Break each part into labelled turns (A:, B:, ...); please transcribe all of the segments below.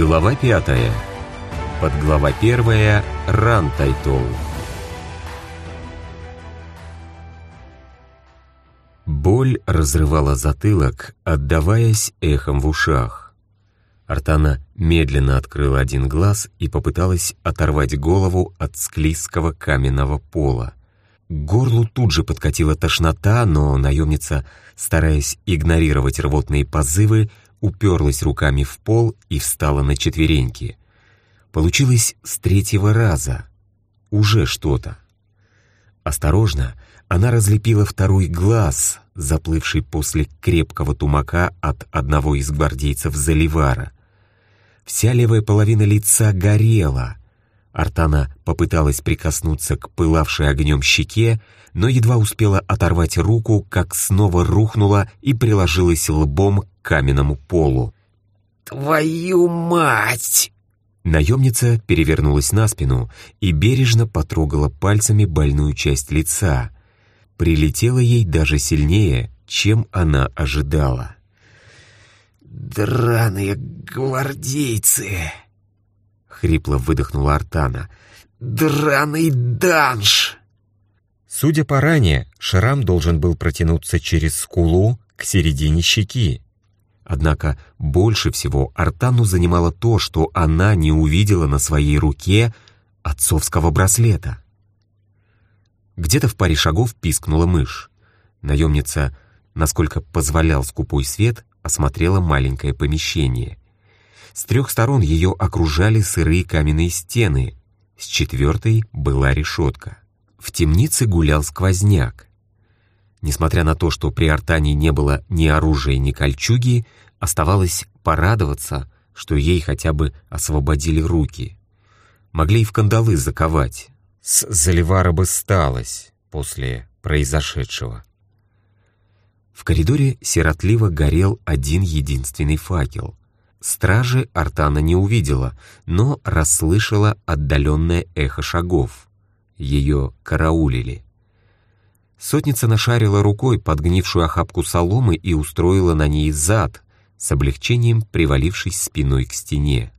A: Глава пятая. Подглава первая. Ран Тайтол. Боль разрывала затылок, отдаваясь эхом в ушах. Артана медленно открыла один глаз и попыталась оторвать голову от склизкого каменного пола. К горлу тут же подкатила тошнота, но наемница, стараясь игнорировать рвотные позывы, уперлась руками в пол и встала на четвереньки. Получилось с третьего раза. Уже что-то. Осторожно, она разлепила второй глаз, заплывший после крепкого тумака от одного из гвардейцев Заливара. Вся левая половина лица горела. Артана попыталась прикоснуться к пылавшей огнем щеке, но едва успела оторвать руку, как снова рухнула и приложилась лбом к каменному полу.
B: «Твою мать!»
A: Наемница перевернулась на спину и бережно потрогала пальцами больную часть лица. Прилетело ей даже сильнее, чем она ожидала.
B: «Драные гвардейцы!» — хрипло выдохнула Артана. «Драный данж!»
A: Судя по ране, шрам должен был протянуться через скулу к середине щеки. Однако больше всего Артану занимало то, что она не увидела на своей руке отцовского браслета. Где-то в паре шагов пискнула мышь. Наемница, насколько позволял скупой свет, осмотрела маленькое помещение. С трех сторон ее окружали сырые каменные стены, с четвертой была решетка. В темнице гулял сквозняк. Несмотря на то, что при Артане не было ни оружия, ни кольчуги, оставалось порадоваться, что ей хотя бы освободили руки. Могли и в кандалы заковать. С Заливара бы сталось после произошедшего. В коридоре сиротливо горел один единственный факел. Стражи Артана не увидела, но расслышала отдаленное эхо шагов ее караулили. Сотница нашарила рукой подгнившую охапку соломы и устроила на ней зад, с облегчением привалившись спиной к стене.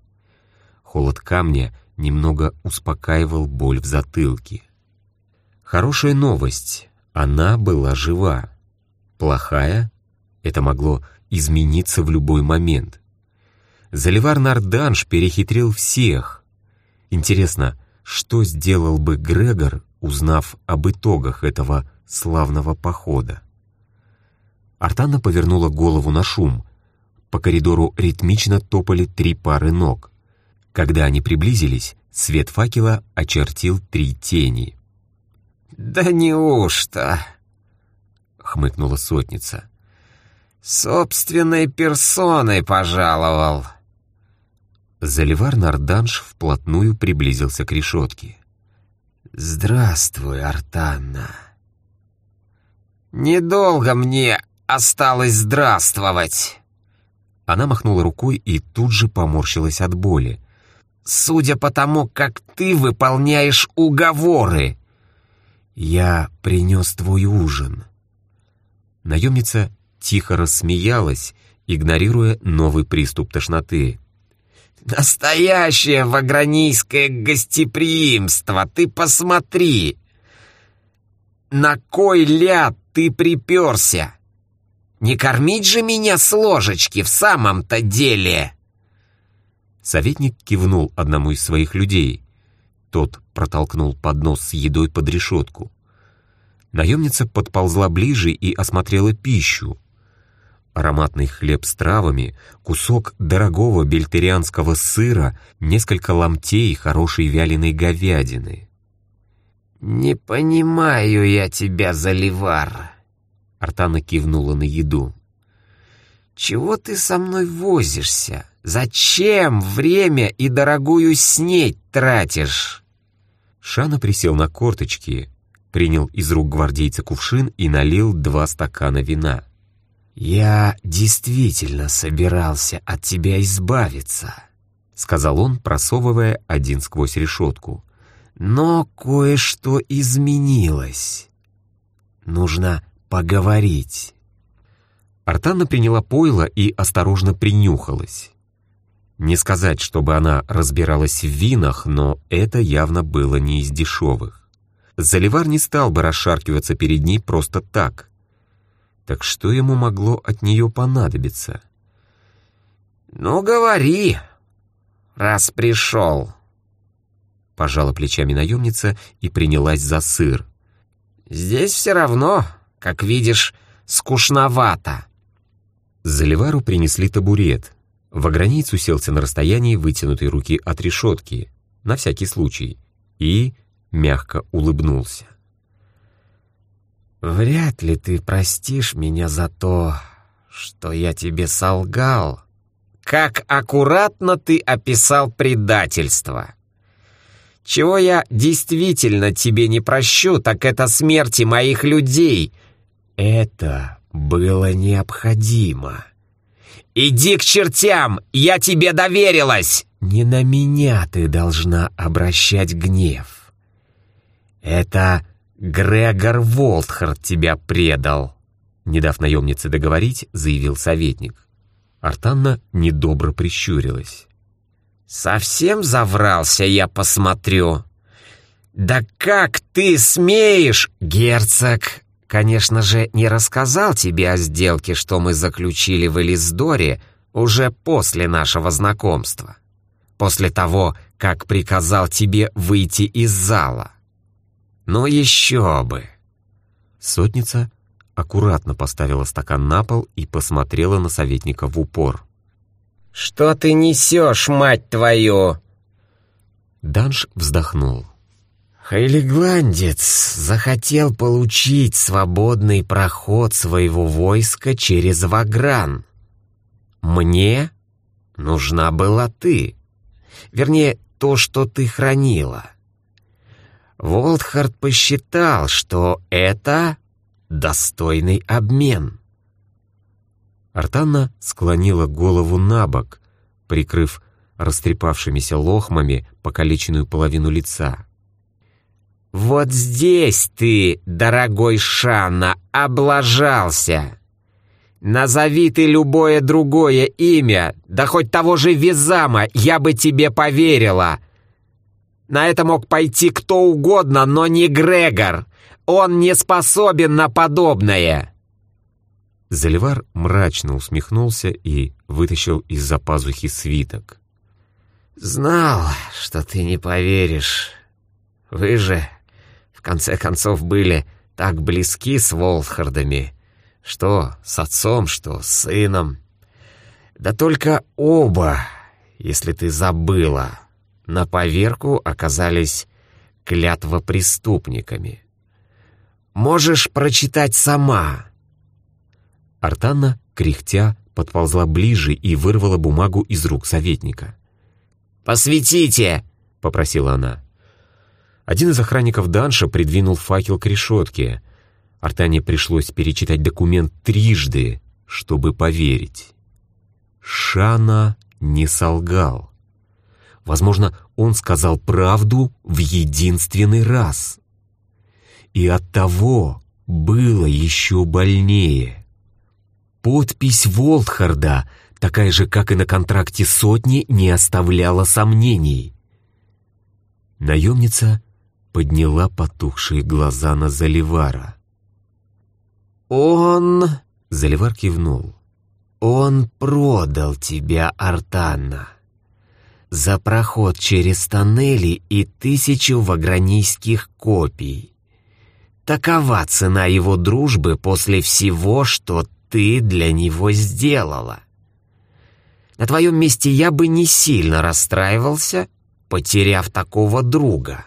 A: Холод камня немного успокаивал боль в затылке. Хорошая новость — она была жива. Плохая — это могло измениться в любой момент. Заливар Нарданж перехитрил всех. Интересно, что сделал бы Грегор, узнав об итогах этого славного похода? Артана повернула голову на шум. По коридору ритмично топали три пары ног. Когда они приблизились, свет факела очертил три тени.
B: «Да неужто?» — хмыкнула сотница. «Собственной персоной пожаловал».
A: Заливар Нарданш вплотную приблизился к решетке.
B: «Здравствуй, Артанна!» «Недолго мне осталось здравствовать!»
A: Она махнула рукой и тут же поморщилась от боли.
B: «Судя по тому, как ты выполняешь уговоры!»
A: «Я принес твой ужин». Наемница тихо рассмеялась, игнорируя новый приступ тошноты.
B: Настоящее вагранийское гостеприимство, ты посмотри! На кой ляд ты приперся? Не кормить же меня с ложечки в самом-то деле!»
A: Советник кивнул одному из своих людей. Тот протолкнул поднос с едой под решетку. Наемница подползла ближе и осмотрела пищу, ароматный хлеб с травами, кусок дорогого бельтерианского сыра, несколько ломтей хорошей вяленой говядины.
B: «Не понимаю я тебя, Заливар!»
A: Артана кивнула на еду.
B: «Чего ты со мной возишься? Зачем время и дорогую снеть тратишь?»
A: Шана присел на корточки, принял из рук гвардейца кувшин и налил два стакана вина.
B: «Я действительно собирался от тебя избавиться», — сказал он, просовывая один сквозь решетку. «Но кое-что изменилось. Нужно поговорить».
A: Артанна приняла пойло и осторожно принюхалась. Не сказать, чтобы она разбиралась в винах, но это явно было не из дешевых. Заливар не стал бы расшаркиваться перед ней просто так. Так что ему могло от нее понадобиться?
B: «Ну, говори, раз пришел», —
A: пожала плечами наемница и принялась за сыр.
B: «Здесь все равно, как видишь, скучновато».
A: Заливару принесли табурет, Вагранец уселся на расстоянии вытянутой руки от решетки, на всякий случай, и мягко улыбнулся.
B: «Вряд ли ты простишь меня за то, что я тебе солгал. Как аккуратно ты описал предательство. Чего я действительно тебе не прощу, так это смерти моих людей. Это было необходимо». «Иди к чертям! Я тебе доверилась!» «Не на меня ты должна обращать гнев. Это Грегор Волтхард тебя предал!»
A: Не дав наемнице договорить, заявил советник. Артанна недобро прищурилась.
B: «Совсем заврался, я посмотрю!» «Да как ты смеешь, герцог конечно же, не рассказал тебе о сделке, что мы заключили в Элисдоре уже после нашего знакомства. После того, как приказал тебе выйти из зала. Ну еще бы!»
A: Сотница аккуратно поставила стакан на пол и посмотрела на советника в упор.
B: «Что ты несешь, мать твою?»
A: Данш вздохнул.
B: Хайлигландец захотел получить свободный проход своего войска через Вагран. Мне нужна была ты. Вернее, то, что ты хранила. Волтхард посчитал, что это достойный обмен.
A: Артанна склонила голову на бок, прикрыв растрепавшимися лохмами покалеченную половину лица.
B: «Вот здесь ты, дорогой Шанна, облажался. Назови ты любое другое имя, да хоть того же Визама, я бы тебе поверила. На это мог пойти кто угодно, но не Грегор. Он не способен на подобное».
A: Заливар мрачно усмехнулся и вытащил из-за пазухи свиток.
B: «Знал, что ты не поверишь. Вы же в конце концов были так близки с Волхардами, что с отцом, что с сыном. Да только оба, если ты забыла, на поверку оказались клятвопреступниками. Можешь прочитать сама.
A: Артанна, кряхтя, подползла ближе и вырвала бумагу из рук советника.
B: «Посветите!»
A: — попросила она. Один из охранников Данша придвинул факел к решетке. Артане пришлось перечитать документ трижды, чтобы поверить. Шана не солгал. Возможно, он сказал правду в единственный раз. И оттого было еще больнее. Подпись Волтхарда, такая же, как и на контракте сотни, не оставляла сомнений. Наемница подняла потухшие глаза на Заливара.
B: «Он...»
A: — Заливар кивнул.
B: «Он продал тебя, Артанна, за проход через тоннели и тысячу вагранийских копий. Такова цена его дружбы после всего, что ты для него сделала. На твоем месте я бы не сильно расстраивался, потеряв такого друга».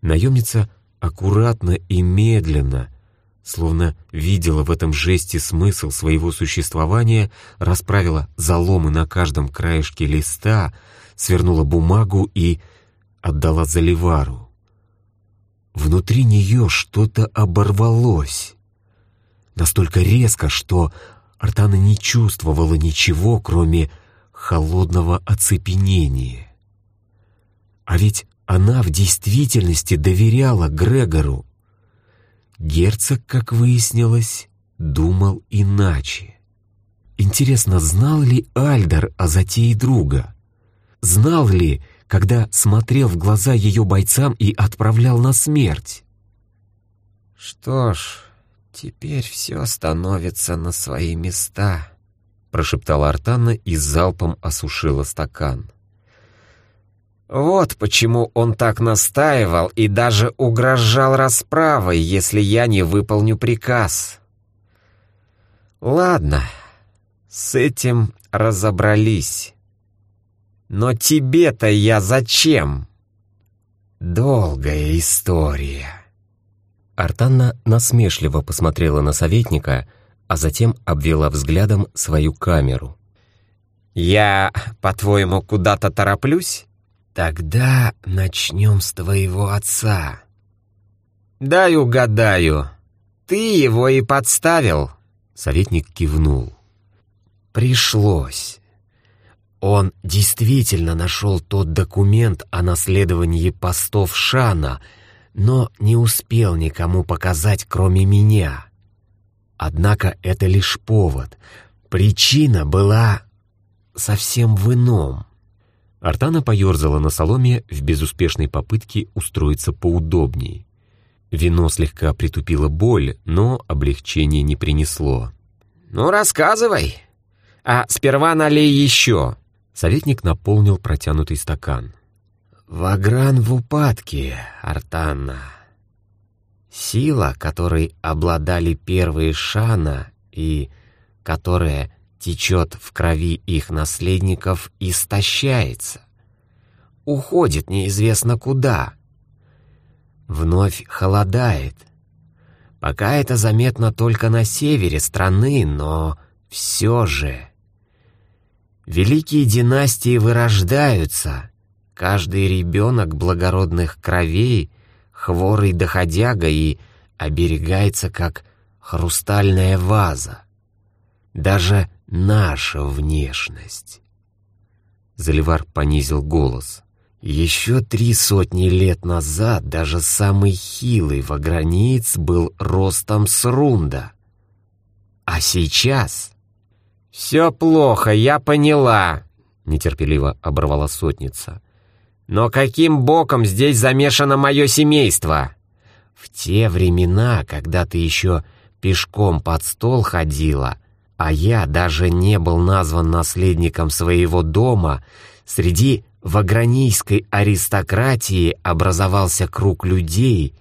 A: Наемница аккуратно и медленно, словно видела в этом жесте смысл своего существования, расправила заломы на каждом краешке листа, свернула бумагу и отдала Заливару. Внутри нее что-то оборвалось. Настолько резко, что Артана не чувствовала ничего, кроме холодного оцепенения. А ведь она в действительности доверяла Грегору. Герцог, как выяснилось, думал иначе. Интересно, знал ли Альдер о затее друга? Знал ли, когда смотрел в глаза ее бойцам и отправлял на смерть?
B: «Что ж, теперь все становится на свои места», —
A: прошептала Артанна и залпом осушила стакан.
B: «Вот почему он так настаивал и даже угрожал расправой, если я не выполню приказ. Ладно, с этим разобрались. Но тебе-то я зачем? Долгая история».
A: Артанна насмешливо посмотрела на советника, а затем обвела взглядом свою камеру.
B: «Я, по-твоему, куда-то тороплюсь? Тогда начнем с твоего отца». «Дай угадаю, ты его и подставил?»
A: Советник кивнул.
B: «Пришлось. Он действительно нашел тот документ о наследовании постов Шана — но не успел никому показать, кроме меня. Однако это лишь повод. Причина была совсем в ином.
A: Артана поерзала на соломе в безуспешной попытке устроиться поудобнее. Вино слегка притупило боль, но облегчение не принесло.
B: «Ну, рассказывай. А сперва налей еще».
A: Советник наполнил протянутый стакан.
B: Вагран в упадке, Артанна. Сила, которой обладали первые Шана и которая течет в крови их наследников, истощается. Уходит неизвестно куда. Вновь холодает. Пока это заметно только на севере страны, но все же... Великие династии вырождаются — Каждый ребенок благородных кровей, хворый доходяга и оберегается, как хрустальная ваза. Даже наша внешность.
A: Заливар понизил голос.
B: Еще три сотни лет назад даже самый хилый вагранеец был ростом с рунда. А сейчас... «Все плохо, я поняла», — нетерпеливо оборвала сотница. Но каким боком здесь замешано мое семейство? В те времена, когда ты еще пешком под стол ходила, а я даже не был назван наследником своего дома, среди вагранийской аристократии образовался круг людей,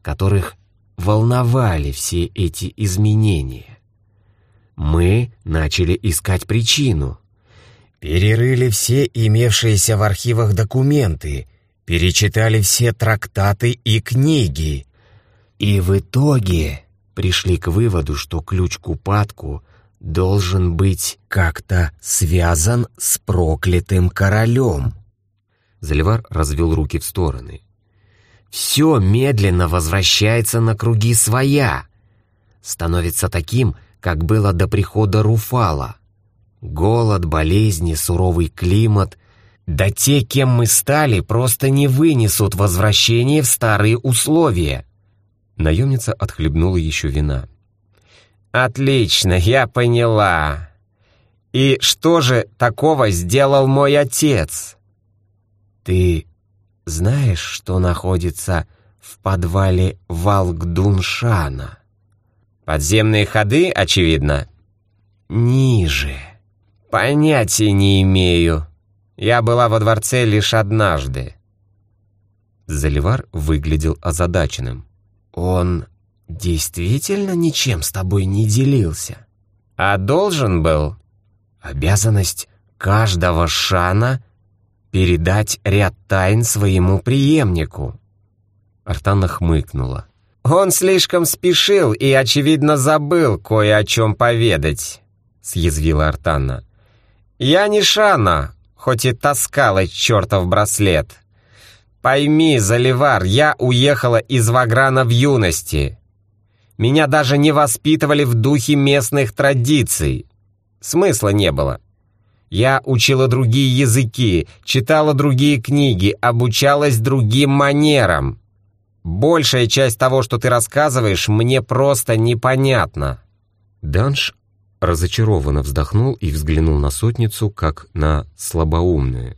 B: которых волновали все эти изменения. Мы начали искать причину — Перерыли все имевшиеся в архивах документы, перечитали все трактаты и книги. И в итоге пришли к выводу, что ключ к упадку должен быть как-то связан с проклятым королем.
A: Заливар развел руки в стороны.
B: Все медленно возвращается на круги своя. Становится таким, как было до прихода Руфала. Голод, болезни, суровый климат. Да те, кем мы стали, просто не вынесут возвращение в старые условия.
A: Наемница отхлебнула еще вина.
B: «Отлично, я поняла. И что же такого сделал мой отец?» «Ты знаешь, что находится в подвале Валгдуншана?» «Подземные ходы, очевидно?» «Ниже». «Понятия не имею. Я была во дворце лишь однажды».
A: Заливар выглядел озадаченным.
B: «Он действительно ничем с тобой не делился?» «А должен был?» «Обязанность каждого шана передать ряд тайн своему преемнику».
A: Артана хмыкнула.
B: «Он слишком спешил и, очевидно, забыл кое о чем поведать», — съязвила Артанна. «Я не Шана, хоть и таскала чертов браслет. Пойми, Заливар, я уехала из Ваграна в юности. Меня даже не воспитывали в духе местных традиций. Смысла не было. Я учила другие языки, читала другие книги, обучалась другим манерам. Большая часть того, что ты рассказываешь, мне просто непонятна».
A: Данш разочарованно вздохнул и взглянул на сотницу, как на слабоумную.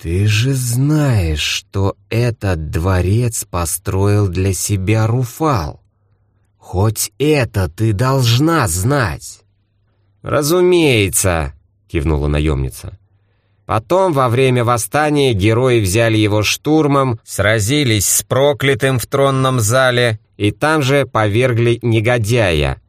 B: «Ты же знаешь, что этот дворец построил для себя Руфал. Хоть это ты должна знать». «Разумеется», — кивнула наемница. Потом, во время восстания, герои взяли его штурмом, сразились с проклятым в тронном зале и там же повергли негодяя.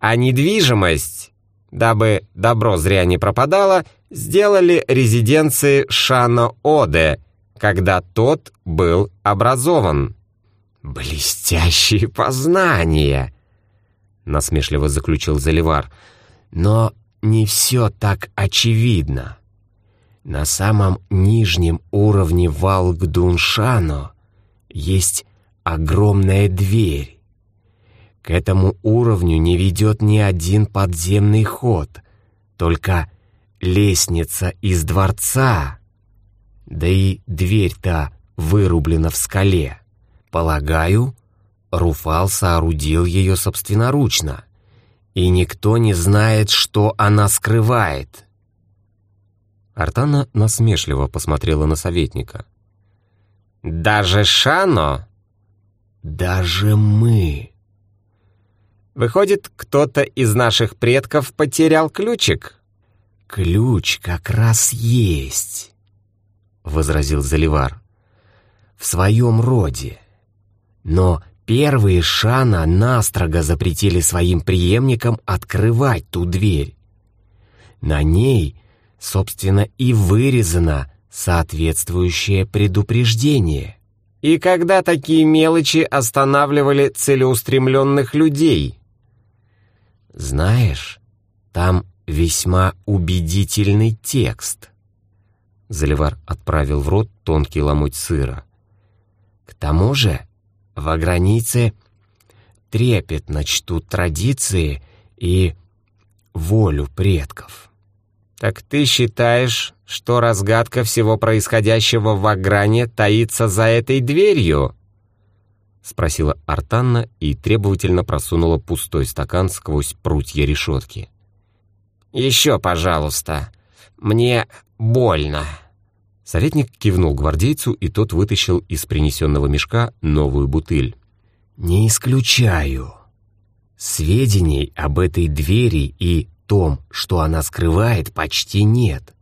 B: А недвижимость, дабы добро зря не пропадало, сделали резиденции Шана Оде, когда тот был образован. «Блестящие познания!» — насмешливо заключил Заливар. «Но не все так очевидно». На самом нижнем уровне Валгдуншано есть огромная дверь. К этому уровню не ведет ни один подземный ход, только лестница из дворца. Да и дверь-то вырублена в скале. Полагаю, Руфал соорудил ее собственноручно, и никто не знает, что она скрывает.
A: Артана насмешливо посмотрела на советника.
B: «Даже Шано?»
C: «Даже мы!»
B: «Выходит, кто-то из наших предков потерял ключик?»
C: «Ключ как раз есть», — возразил Заливар. «В своем роде. Но первые Шана настрого запретили своим преемникам открывать ту дверь. На ней собственно, и вырезано соответствующее предупреждение.
B: И когда такие мелочи останавливали целеустремленных людей?
C: Знаешь, там весьма убедительный текст.
A: Заливар отправил в рот тонкий ломоть сыра.
C: К тому же, в границе трепетно чтут традиции и волю предков.
B: «Так ты считаешь, что разгадка всего происходящего в Агране таится за этой дверью?»
A: Спросила Артанна и требовательно просунула пустой стакан сквозь прутья решетки.
B: «Еще, пожалуйста. Мне больно».
A: Советник кивнул гвардейцу, и тот вытащил из принесенного мешка новую бутыль.
C: «Не исключаю. Сведений об этой двери и том, что она скрывает, почти нет.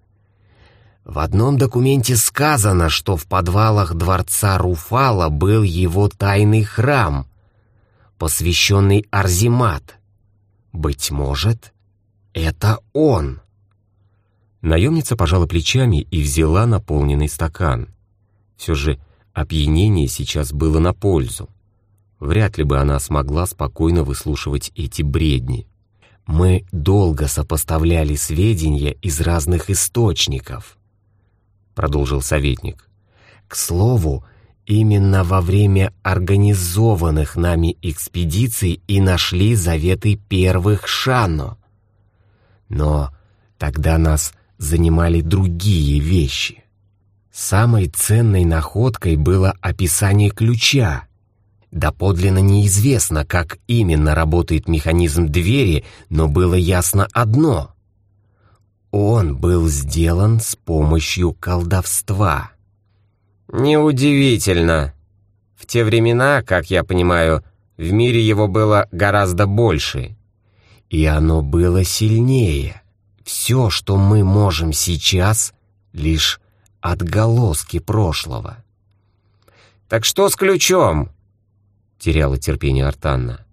C: В одном документе сказано, что в подвалах дворца Руфала был его тайный храм, посвященный Арзимат. Быть может, это он.
A: Наемница пожала плечами и взяла наполненный стакан. Все же опьянение сейчас было на пользу. Вряд ли бы она смогла спокойно выслушивать эти бредни.
C: Мы долго сопоставляли сведения из разных источников, продолжил советник. К слову, именно во время организованных нами экспедиций и нашли заветы первых Шано. Но тогда нас занимали другие вещи. Самой ценной находкой было описание ключа, Доподлинно неизвестно, как именно работает механизм двери, но было ясно одно. Он был сделан с помощью колдовства.
B: Неудивительно. В те времена, как я понимаю, в мире его было гораздо больше.
C: И оно было сильнее. Все, что мы можем сейчас, лишь отголоски прошлого.
B: «Так что с ключом?»
A: теряла терпение Артанна.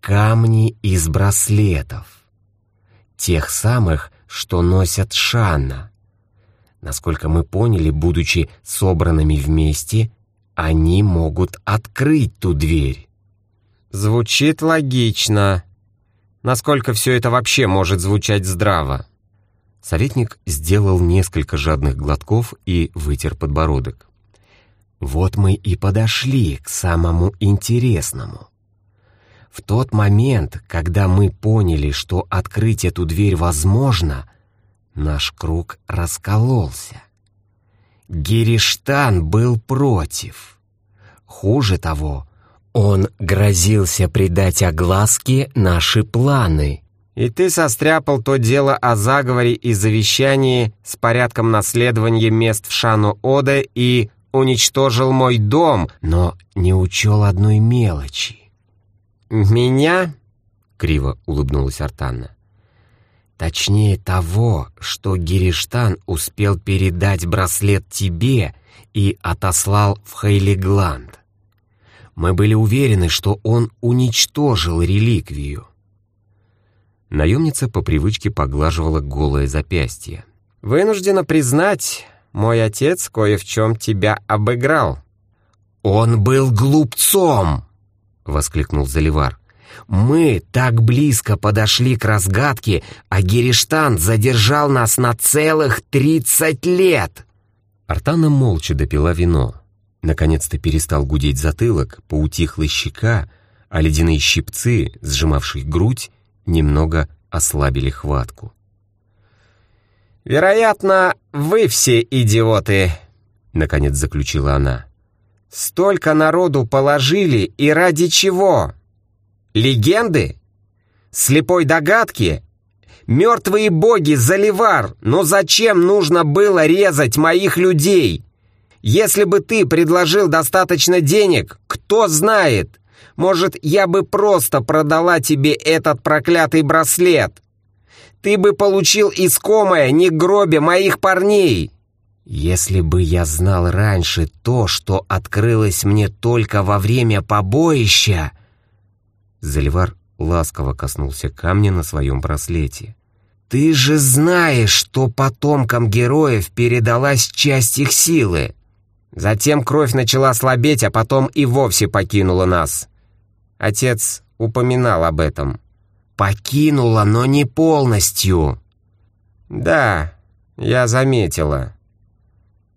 C: «Камни из браслетов. Тех самых, что носят Шанна. Насколько мы поняли, будучи собранными вместе, они могут открыть ту дверь».
B: «Звучит логично. Насколько все это вообще может звучать здраво?»
A: Советник сделал несколько жадных глотков и вытер подбородок.
C: Вот мы и подошли к самому интересному. В тот момент, когда мы поняли, что открыть эту дверь возможно, наш круг раскололся. Гериштан был против. Хуже того, он грозился придать огласке наши планы.
B: И ты состряпал то дело о заговоре и завещании с порядком наследования мест в Шану-Оде и уничтожил мой дом,
C: но не учел одной мелочи.
B: «Меня?»
C: — криво улыбнулась Артанна. «Точнее того, что Гириштан успел передать браслет тебе и отослал в Хейлигланд. Мы были уверены, что он уничтожил реликвию».
A: Наемница по привычке поглаживала голое запястье.
B: «Вынуждена признать, мой отец кое в чем тебя обыграл».
C: «Он был глупцом!» — воскликнул Заливар. «Мы так близко подошли к разгадке, а Гериштан задержал нас на целых тридцать лет!»
A: Артана молча допила вино. Наконец-то перестал гудеть затылок, поутихла щека, а ледяные щипцы, сжимавшие грудь, немного ослабили хватку.
B: «Вероятно, вы все идиоты», — наконец заключила она. «Столько народу положили и ради чего? Легенды? Слепой догадки? Мертвые боги, Заливар, но зачем нужно было резать моих людей? Если бы ты предложил достаточно денег, кто знает, может, я бы просто продала тебе этот проклятый браслет. Ты бы получил искомое, не гробе моих парней.
C: Если бы я знал раньше то, что открылось мне только во время побоища...
A: Заливар ласково коснулся камня на своем браслете.
C: «Ты же знаешь, что потомкам героев передалась часть их силы!»
B: Затем кровь начала слабеть, а потом и вовсе покинула нас. Отец упоминал об этом.
C: «Покинула, но не полностью!»
B: «Да, я заметила».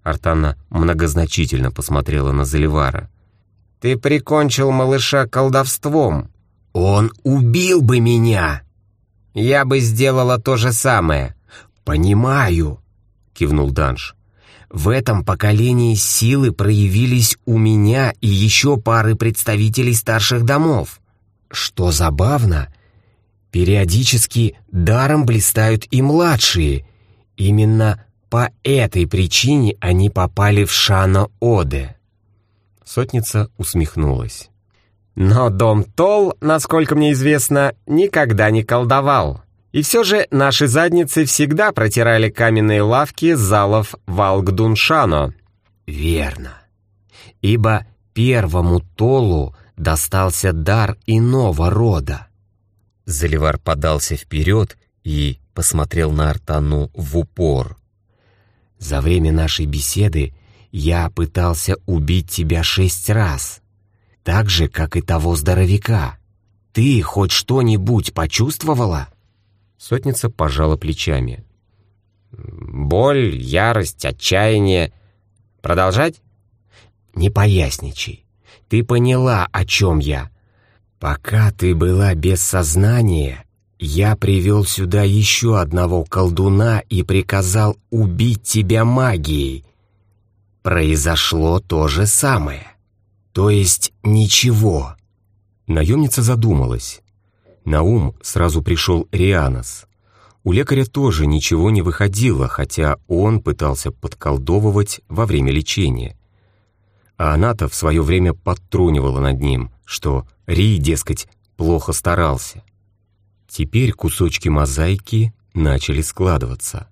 A: Артана многозначительно посмотрела на Заливара.
B: «Ты прикончил малыша колдовством».
C: «Он убил бы меня!»
B: «Я бы сделала то же самое».
C: «Понимаю», — кивнул Данш. «В этом поколении силы проявились у меня и еще пары представителей старших домов. Что забавно, периодически даром блистают и младшие. Именно по этой причине они попали в Шана-Оде».
A: Сотница усмехнулась.
B: Но дом Тол, насколько мне известно, никогда не колдовал. И все же наши задницы всегда протирали каменные лавки залов Валгдуншано.
C: Верно. Ибо первому Толу достался дар иного рода.
A: Заливар подался вперед и посмотрел на Артану в упор.
C: «За время нашей беседы я пытался убить тебя шесть раз» так же, как и того здоровяка. Ты хоть что-нибудь почувствовала?»
A: Сотница пожала плечами.
B: «Боль, ярость, отчаяние. Продолжать?»
C: «Не поясничай. Ты поняла, о чем я. Пока ты была без сознания, я привел сюда еще одного колдуна и приказал убить тебя магией. Произошло то же самое. То есть ничего.
A: Наемница задумалась. На ум сразу пришел Рианос. У лекаря тоже ничего не выходило, хотя он пытался подколдовывать во время лечения. А она-то в свое время подтрунивала над ним, что Ри, дескать, плохо старался. Теперь кусочки мозаики начали складываться.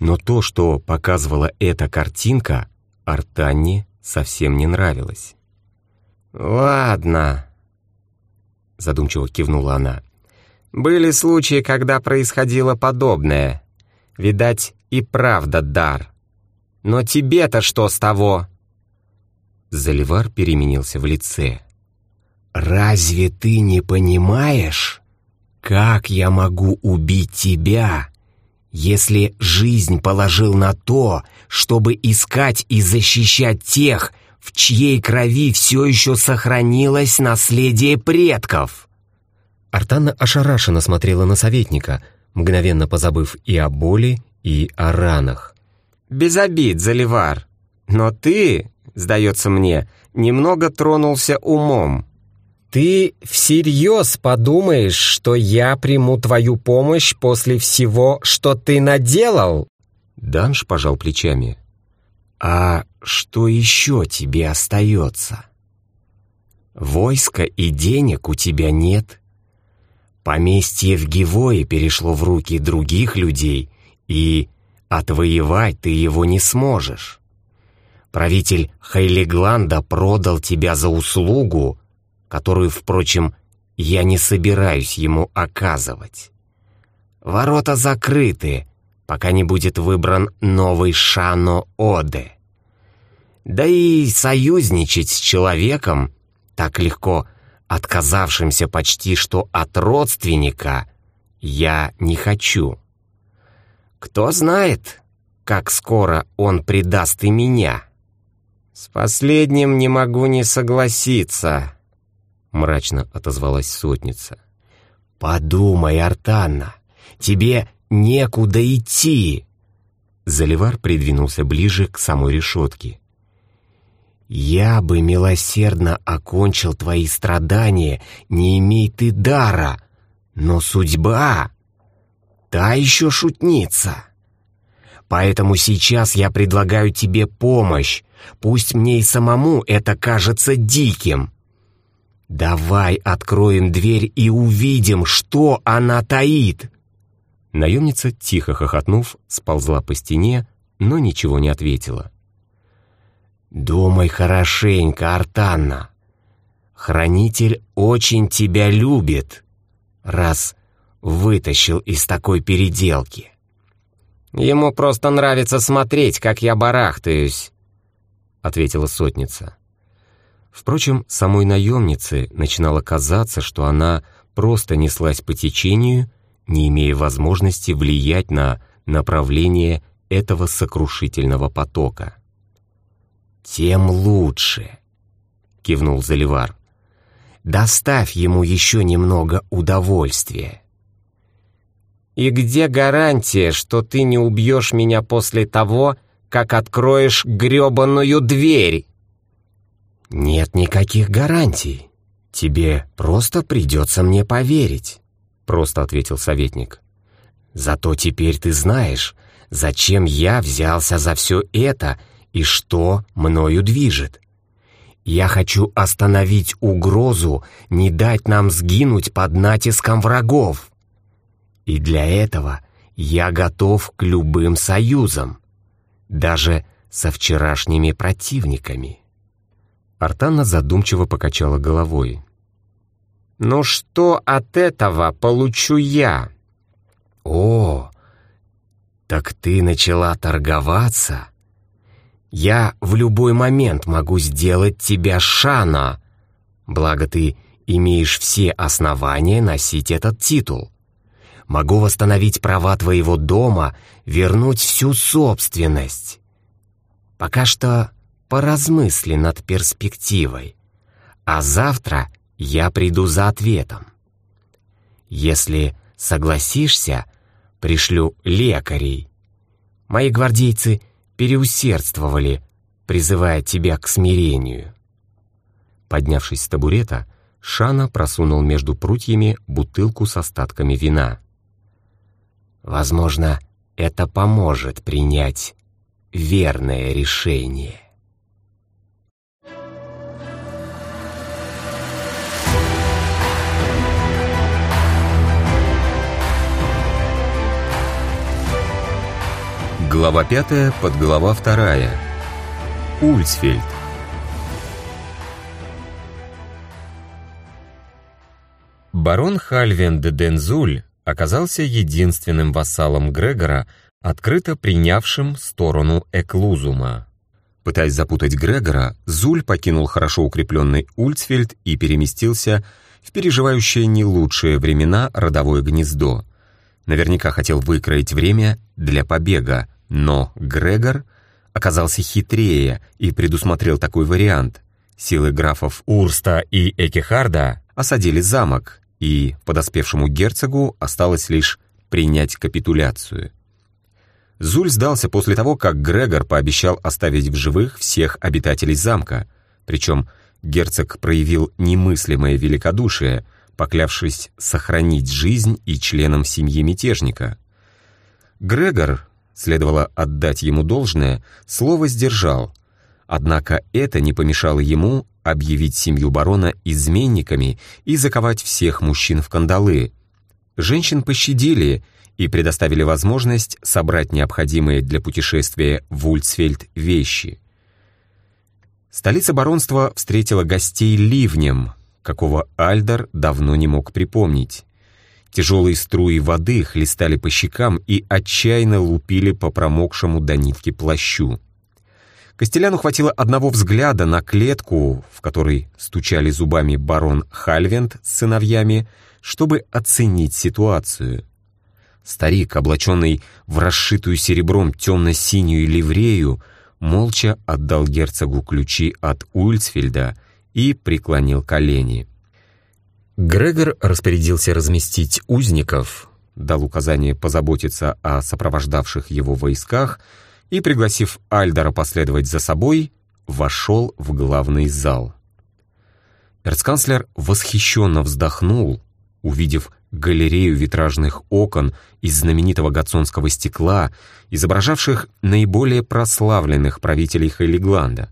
A: Но то, что показывала эта картинка, Артанне совсем не нравилось.
B: «Ладно», — задумчиво кивнула она. «Были случаи, когда происходило подобное. Видать, и правда дар. Но тебе-то что с того?»
A: Заливар переменился в лице.
C: «Разве ты не понимаешь, как я могу убить тебя, если жизнь положил на то, чтобы искать и защищать тех, в чьей крови все еще сохранилось наследие предков.
A: Артана ошарашенно смотрела на советника, мгновенно позабыв и о боли, и о ранах.
B: «Без обид, Заливар, но ты, сдается мне, немного тронулся умом. ты всерьез подумаешь, что я приму твою помощь после всего, что ты наделал?»
C: Данш пожал плечами. «А что еще тебе остается? Войска и денег у тебя нет. Поместье в Гивое перешло в руки других людей, и отвоевать ты его не сможешь. Правитель Хайлигланда продал тебя за услугу, которую, впрочем, я не собираюсь ему оказывать. Ворота закрыты, пока не будет выбран новый Шано-Оде. Да и союзничать с человеком, так легко отказавшимся почти что от родственника, я не хочу. Кто знает, как скоро он предаст и меня. С последним не могу не согласиться, мрачно отозвалась сотница. Подумай, Артанна, тебе некуда идти. Заливар придвинулся ближе к самой решетке. «Я бы милосердно окончил твои страдания, не имей ты дара, но судьба — та еще шутница. Поэтому сейчас я предлагаю тебе помощь, пусть мне и самому это кажется диким. Давай откроем дверь и увидим, что она таит».
A: Наемница, тихо хохотнув, сползла по стене, но ничего не ответила.
C: «Думай хорошенько, Артанна. Хранитель очень тебя любит, раз вытащил из такой переделки».
B: «Ему просто нравится смотреть, как я барахтаюсь», — ответила сотница.
A: Впрочем, самой наемнице начинало казаться, что она просто неслась по течению, не имея возможности влиять на направление этого сокрушительного потока.
C: «Тем лучше», — кивнул Заливар. «Доставь ему еще немного удовольствия».
B: «И где гарантия, что ты не убьешь меня после того, как откроешь гребаную дверь?»
C: «Нет никаких гарантий. Тебе просто придется мне поверить», — просто ответил советник. «Зато теперь ты знаешь, зачем я взялся за все это и что мною движет. Я хочу остановить угрозу, не дать нам сгинуть под натиском врагов. И для этого я готов к любым союзам, даже со вчерашними противниками».
A: Артана задумчиво покачала головой.
B: «Ну что от этого получу я?»
C: «О, так ты начала торговаться?» Я в любой момент могу сделать тебя Шана, благо ты имеешь все основания носить этот титул. Могу восстановить права твоего дома, вернуть всю собственность. Пока что поразмысли над перспективой, а завтра я приду за ответом. Если согласишься, пришлю лекарей. Мои гвардейцы переусердствовали, призывая тебя к смирению».
A: Поднявшись с табурета, Шана просунул между прутьями бутылку с остатками вина.
C: «Возможно, это поможет принять верное решение».
A: Глава пятая, подглава вторая. Ульсфельд. Барон Хальвен де Дензуль оказался единственным вассалом Грегора, открыто принявшим сторону Эклузума. Пытаясь запутать Грегора, Зуль покинул хорошо укрепленный Ульцфельд и переместился в переживающее не лучшие времена родовое гнездо. Наверняка хотел выкроить время для побега, но Грегор оказался хитрее и предусмотрел такой вариант. Силы графов Урста и Экихарда осадили замок, и подоспевшему герцогу осталось лишь принять капитуляцию. Зуль сдался после того, как Грегор пообещал оставить в живых всех обитателей замка, причем герцог проявил немыслимое великодушие, поклявшись сохранить жизнь и членам семьи мятежника. Грегор, следовало отдать ему должное, слово сдержал, однако это не помешало ему объявить семью барона изменниками и заковать всех мужчин в кандалы. Женщин пощадили и предоставили возможность собрать необходимые для путешествия в Ульцфельд вещи. Столица баронства встретила гостей ливнем, какого Альдар давно не мог припомнить. Тяжелые струи воды хлестали по щекам и отчаянно лупили по промокшему до нитки плащу. Костеляну хватило одного взгляда на клетку, в которой стучали зубами барон Хальвент с сыновьями, чтобы оценить ситуацию. Старик, облаченный в расшитую серебром темно-синюю ливрею, молча отдал герцогу ключи от Уильцфельда и преклонил колени. Грегор распорядился разместить узников, дал указание позаботиться о сопровождавших его войсках и, пригласив Альдара последовать за собой, вошел в главный зал. Эрцканцлер восхищенно вздохнул, увидев галерею витражных окон из знаменитого гацонского стекла, изображавших наиболее прославленных правителей Хейлигланда.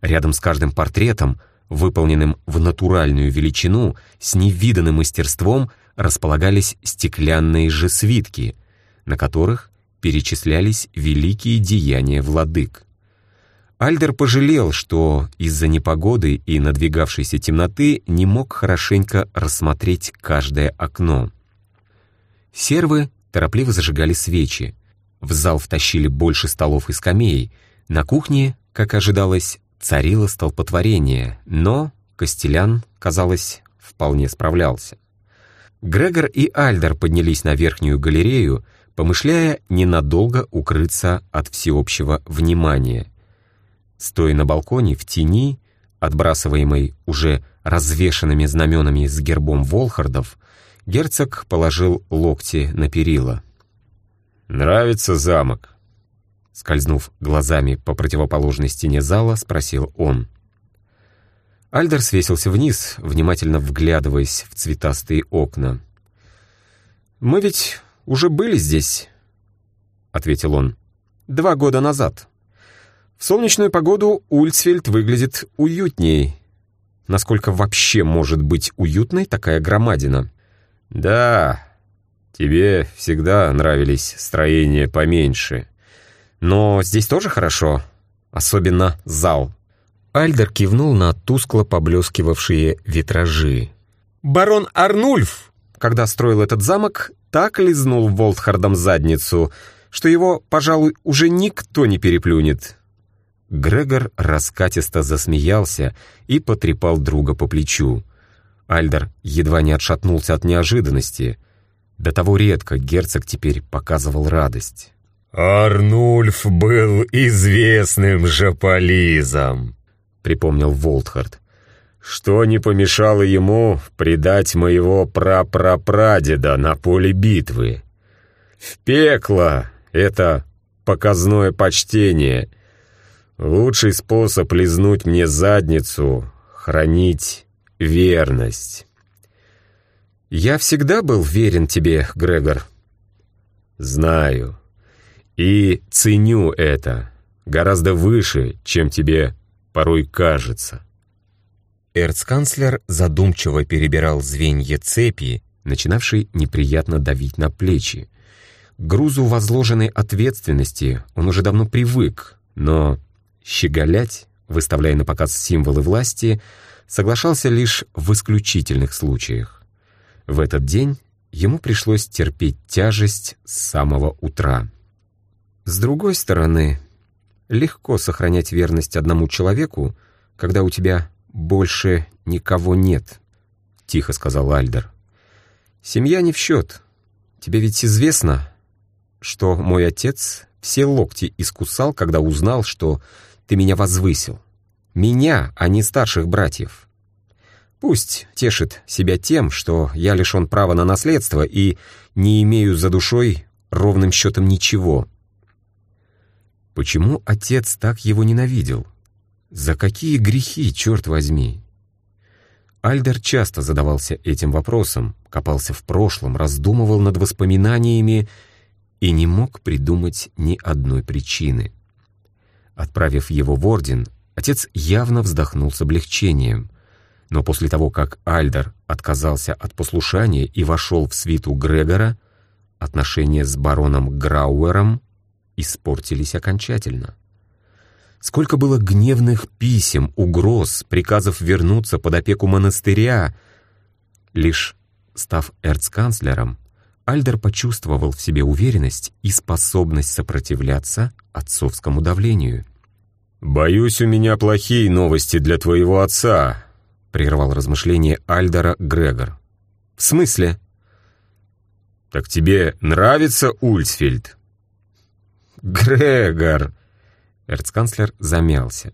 A: Рядом с каждым портретом выполненным в натуральную величину, с невиданным мастерством располагались стеклянные же свитки, на которых перечислялись великие деяния владык. Альдер пожалел, что из-за непогоды и надвигавшейся темноты не мог хорошенько рассмотреть каждое окно. Сервы торопливо зажигали свечи. В зал втащили больше столов и скамей. На кухне, как ожидалось, Царило столпотворение, но Костелян, казалось, вполне справлялся. Грегор и Альдер поднялись на верхнюю галерею, помышляя ненадолго укрыться от всеобщего внимания. Стоя на балконе в тени, отбрасываемой уже развешанными знаменами с гербом Волхардов, герцог положил локти на перила. «Нравится замок?» Скользнув глазами по противоположной стене зала, спросил он. Альдер свесился вниз, внимательно вглядываясь в цветастые окна. «Мы ведь уже были здесь», — ответил он, — «два года назад. В солнечную погоду Ульцфельд выглядит уютней. Насколько вообще может быть уютной такая громадина?» «Да, тебе всегда нравились строения поменьше», но здесь тоже хорошо, особенно зал». Альдер кивнул на тускло поблескивавшие витражи. «Барон Арнульф, когда строил этот замок, так лизнул Волтхардом задницу, что его, пожалуй, уже никто не переплюнет». Грегор раскатисто засмеялся и потрепал друга по плечу. Альдер едва не отшатнулся от неожиданности. До того редко герцог теперь показывал радость.
D: «Арнульф был известным жополизом», — припомнил Волтхард. «Что не помешало ему предать моего прапрапрадеда на поле битвы? В пекло — это показное почтение. Лучший способ лизнуть мне задницу — хранить верность». «Я всегда был верен тебе, Грегор». «Знаю». И ценю это гораздо выше, чем тебе порой кажется.
A: Эрцканцлер задумчиво перебирал звенья цепи, начинавшей неприятно давить на плечи. К грузу возложенной ответственности он уже давно привык, но щеголять, выставляя на показ символы власти, соглашался лишь в исключительных случаях. В этот день ему пришлось терпеть тяжесть с самого утра. С другой стороны, легко сохранять верность одному человеку, когда у тебя больше никого нет, — тихо сказал Альдер. Семья не в счет. Тебе ведь известно, что мой отец все локти искусал, когда узнал, что ты меня возвысил. Меня, а не старших братьев. Пусть тешит себя тем, что я лишен права на наследство и не имею за душой ровным счетом ничего — Почему отец так его ненавидел? За какие грехи, черт возьми? Альдер часто задавался этим вопросом, копался в прошлом, раздумывал над воспоминаниями и не мог придумать ни одной причины. Отправив его в Орден, отец явно вздохнул с облегчением. Но после того, как Альдер отказался от послушания и вошел в свиту Грегора, отношения с бароном Грауэром испортились окончательно. Сколько было гневных писем, угроз, приказов вернуться под опеку монастыря. Лишь став эрцканцлером, Альдер почувствовал в себе уверенность и способность сопротивляться отцовскому давлению.
D: «Боюсь, у меня плохие новости для твоего отца», — прервал размышление Альдера Грегор.
A: «В смысле?»
D: «Так тебе нравится Ульсфельд?»
A: «Грегор!» Эрцканцлер замялся.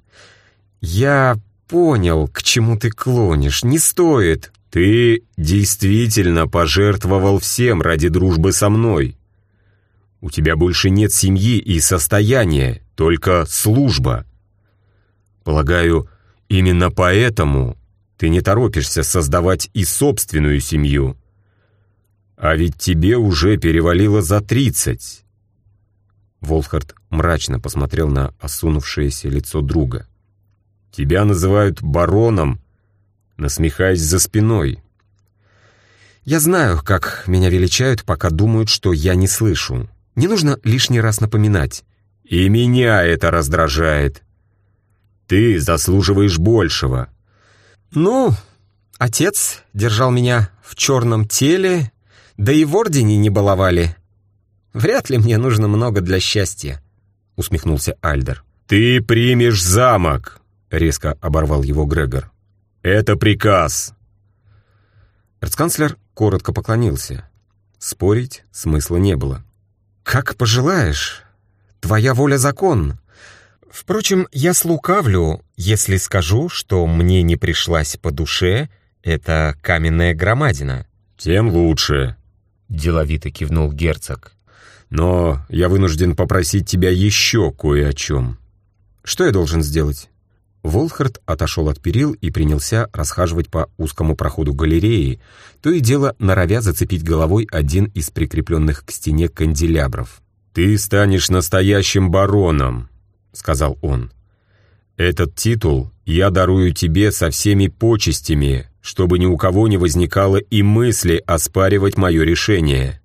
A: «Я понял, к чему ты клонишь. Не стоит!»
D: «Ты действительно пожертвовал всем ради дружбы со мной. У тебя больше нет семьи и состояния, только служба. Полагаю, именно поэтому ты не торопишься создавать и собственную семью. А ведь тебе уже перевалило за тридцать.
A: Волхард мрачно посмотрел на осунувшееся лицо друга.
D: «Тебя называют бароном, насмехаясь за спиной».
A: «Я знаю, как меня величают, пока думают, что я не слышу. Не нужно лишний раз напоминать».
D: «И меня это раздражает. Ты заслуживаешь большего».
A: «Ну, отец держал меня в черном теле, да и в ордене не баловали. Вряд ли мне нужно много для счастья», — усмехнулся Альдер.
D: «Ты примешь замок», — резко оборвал его Грегор. «Это приказ».
A: Эрцканцлер коротко поклонился. Спорить смысла не было. «Как пожелаешь. Твоя воля закон. Впрочем, я слукавлю, если скажу, что мне не пришлась по душе эта каменная громадина».
D: «Тем лучше», — деловито кивнул герцог. Но я вынужден попросить тебя еще кое о чем».
A: «Что я должен сделать?» Волхард отошел от перил и принялся расхаживать по узкому проходу галереи, то и дело норовя зацепить головой один из прикрепленных к стене канделябров.
D: «Ты станешь настоящим бароном», — сказал он. «Этот титул я дарую тебе со всеми почестями, чтобы ни у кого не возникало и мысли оспаривать мое решение».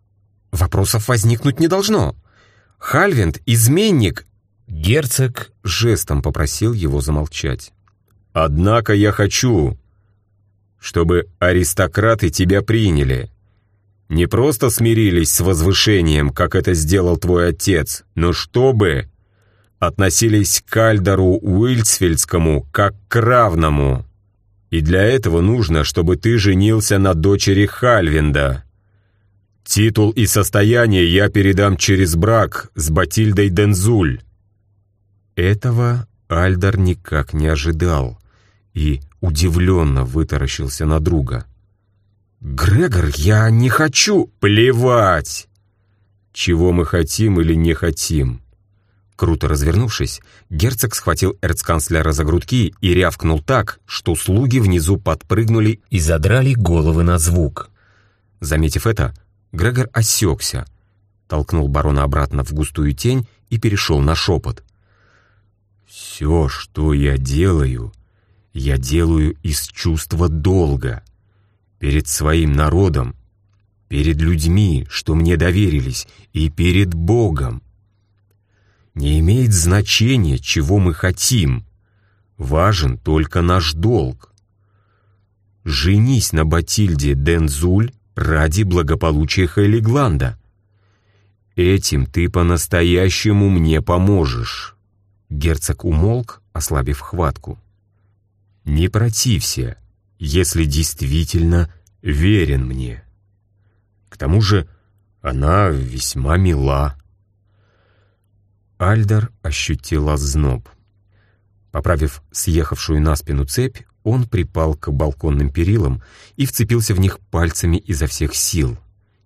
A: Вопросов возникнуть не должно. Хальвинд — изменник. Герцог жестом попросил его замолчать.
D: «Однако я хочу, чтобы аристократы тебя приняли. Не просто смирились с возвышением, как это сделал твой отец, но чтобы относились к Альдару Уильсфельдскому как к равному. И для этого нужно, чтобы ты женился на дочери Хальвинда». Титул и состояние я передам через брак с Батильдой Дензуль».
A: Этого Альдар никак не ожидал и удивленно вытаращился на друга. «Грегор, я не хочу!»
D: «Плевать! Чего мы хотим или не хотим?»
A: Круто развернувшись, герцог схватил эрцканцлера за грудки и рявкнул так, что слуги внизу подпрыгнули и задрали головы на звук. Заметив это, Грегор осекся, толкнул барона обратно в густую тень и перешел на шепот.
D: «Все, что я делаю, я делаю из чувства долга. Перед своим народом, перед людьми, что мне доверились, и перед Богом. Не имеет значения, чего мы хотим. Важен только наш долг. Женись на Батильде Дензуль ради благополучия Хейлигланда. Этим ты по-настоящему мне поможешь».
A: Герцог умолк, ослабив хватку.
D: «Не протився, если действительно верен мне. К тому же она весьма мила».
A: Альдар ощутил озноб. Поправив съехавшую на спину цепь, он припал к балконным перилам и вцепился в них пальцами изо всех сил.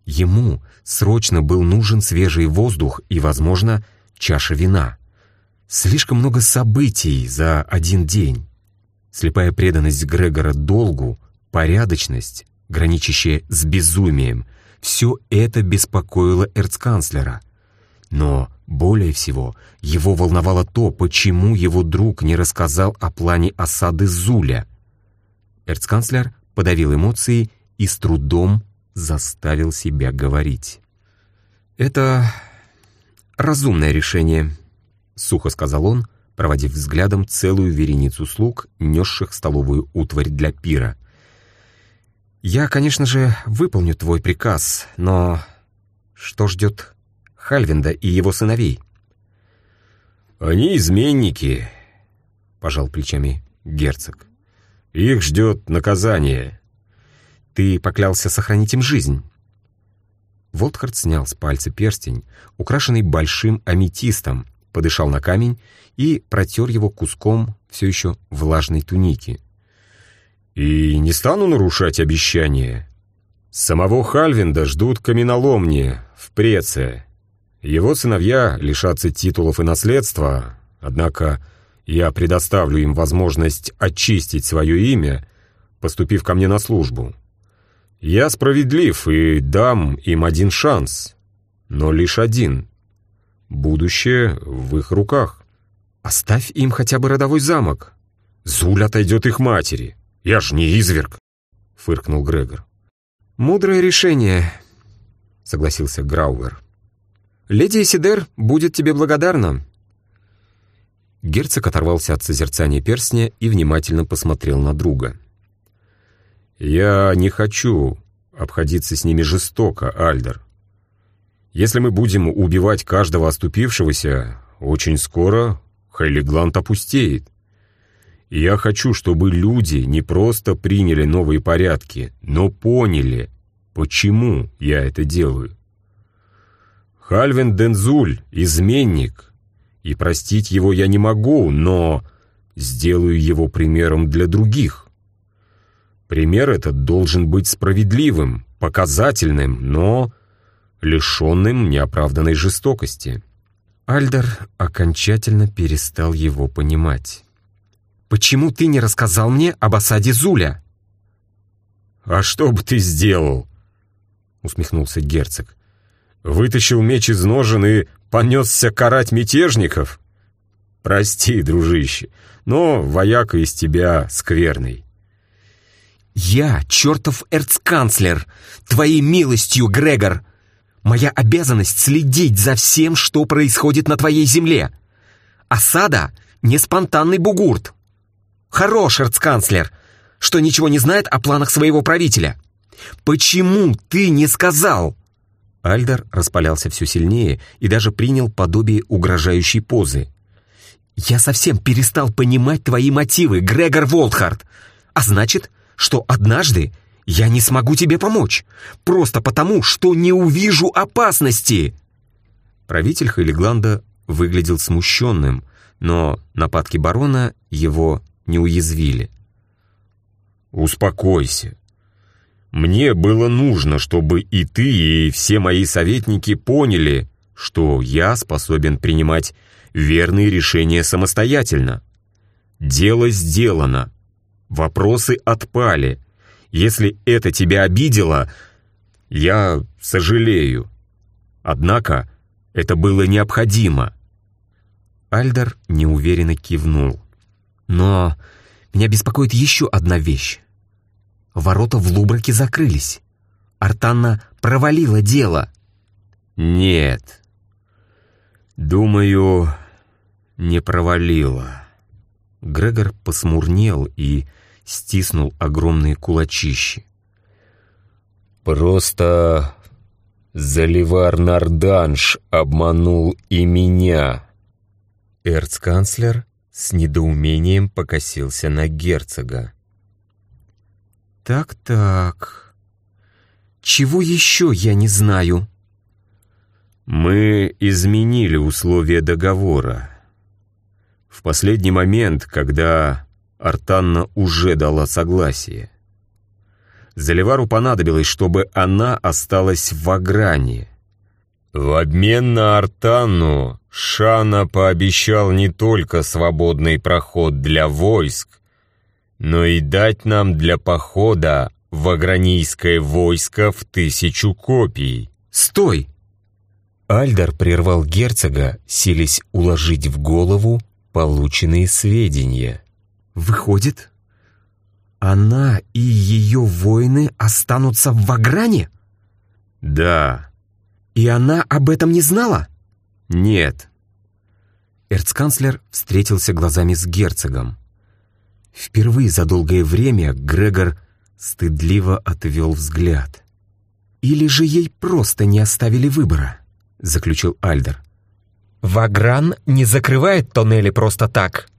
A: Ему срочно был нужен свежий воздух и, возможно, чаша вина. Слишком много событий за один день. Слепая преданность Грегора долгу, порядочность, граничащая с безумием, все это беспокоило эрцканцлера. Но более всего его волновало то, почему его друг не рассказал о плане осады Зуля. Эрцканцлер подавил эмоции и с трудом заставил себя говорить. «Это разумное решение», — сухо сказал он, проводив взглядом целую вереницу слуг, несших столовую утварь для пира. «Я, конечно же, выполню твой приказ, но что ждет Хальвинда и его сыновей?»
D: «Они изменники», — пожал плечами герцог. «Их ждет наказание».
A: «Ты поклялся сохранить им жизнь». Волтхард снял с пальца перстень, украшенный большим аметистом, подышал на камень и протер его куском все еще влажной туники.
D: «И не стану нарушать обещание. Самого Хальвинда ждут каменоломни в Преце. Его сыновья лишатся титулов и наследства, однако я предоставлю им возможность очистить свое имя, поступив ко мне на службу. Я справедлив и дам им один шанс, но лишь один. Будущее в их руках.
A: Оставь им хотя бы родовой замок.
D: Зуль отойдет их матери. Я ж не изверг, фыркнул Грегор.
A: Мудрое решение, согласился Грауэр. Леди Исидер будет тебе благодарна. Герцог оторвался от созерцания перстня и внимательно посмотрел на друга.
D: «Я не хочу обходиться с ними жестоко, Альдер. Если мы будем убивать каждого оступившегося, очень скоро Хейлигланд опустеет. Я хочу, чтобы люди не просто приняли новые порядки, но поняли, почему я это делаю. Хальвин Дензуль — изменник, и простить его я не могу, но сделаю его примером для других. Пример этот должен быть справедливым, показательным, но лишенным неоправданной жестокости.
A: Альдер окончательно перестал его понимать. «Почему ты не рассказал мне об осаде Зуля?»
D: «А что бы ты сделал?» — усмехнулся герцог. «Вытащил меч из ножен и понесся карать мятежников? Прости, дружище, но вояка из тебя скверный».
A: «Я чертов эрцканцлер! Твоей милостью, Грегор! Моя обязанность следить за всем, что происходит на твоей земле. Осада — не спонтанный бугурт. Хорош, эрцканцлер, что ничего не знает о планах своего правителя. Почему ты не сказал?» Альдер распалялся все сильнее и даже принял подобие угрожающей позы. «Я совсем перестал понимать твои мотивы, Грегор Волтхард. А значит, что однажды я не смогу тебе помочь, просто потому, что не увижу опасности!» Правитель Хайлигланда выглядел смущенным, но нападки барона его не уязвили.
D: «Успокойся. Мне было нужно, чтобы и ты, и все мои советники поняли, что я способен принимать верные решения самостоятельно. Дело сделано. Вопросы отпали. Если это тебя обидело, я сожалею. Однако это было необходимо.
A: Альдер неуверенно кивнул. Но меня беспокоит еще одна вещь. Ворота в Лубраке закрылись. Артанна провалила дело.
D: Нет. Думаю, не провалила.
A: Грегор посмурнел и стиснул огромные кулачищи.
D: «Просто Заливар Нарданш обманул и меня».
A: Эрцканцлер с недоумением покосился на герцога. «Так-так, чего еще я не знаю?»
D: «Мы изменили условия договора. В последний момент, когда Артанна уже дала согласие. Заливару понадобилось, чтобы она осталась в Агране. В обмен на Артанну Шана пообещал не только свободный проход для войск, но и дать нам для похода в агранийское войско в тысячу копий.
A: «Стой!» Альдар прервал герцога, сились уложить в голову полученные сведения. «Выходит, она и ее воины останутся в Вагране?»
D: «Да».
A: «И она об этом не знала?»
D: «Нет».
A: Эрцканцлер встретился глазами с герцогом. Впервые за долгое время Грегор стыдливо отвел взгляд. «Или же ей просто не оставили выбора», — заключил Альдер. «Вагран не закрывает тоннели просто так».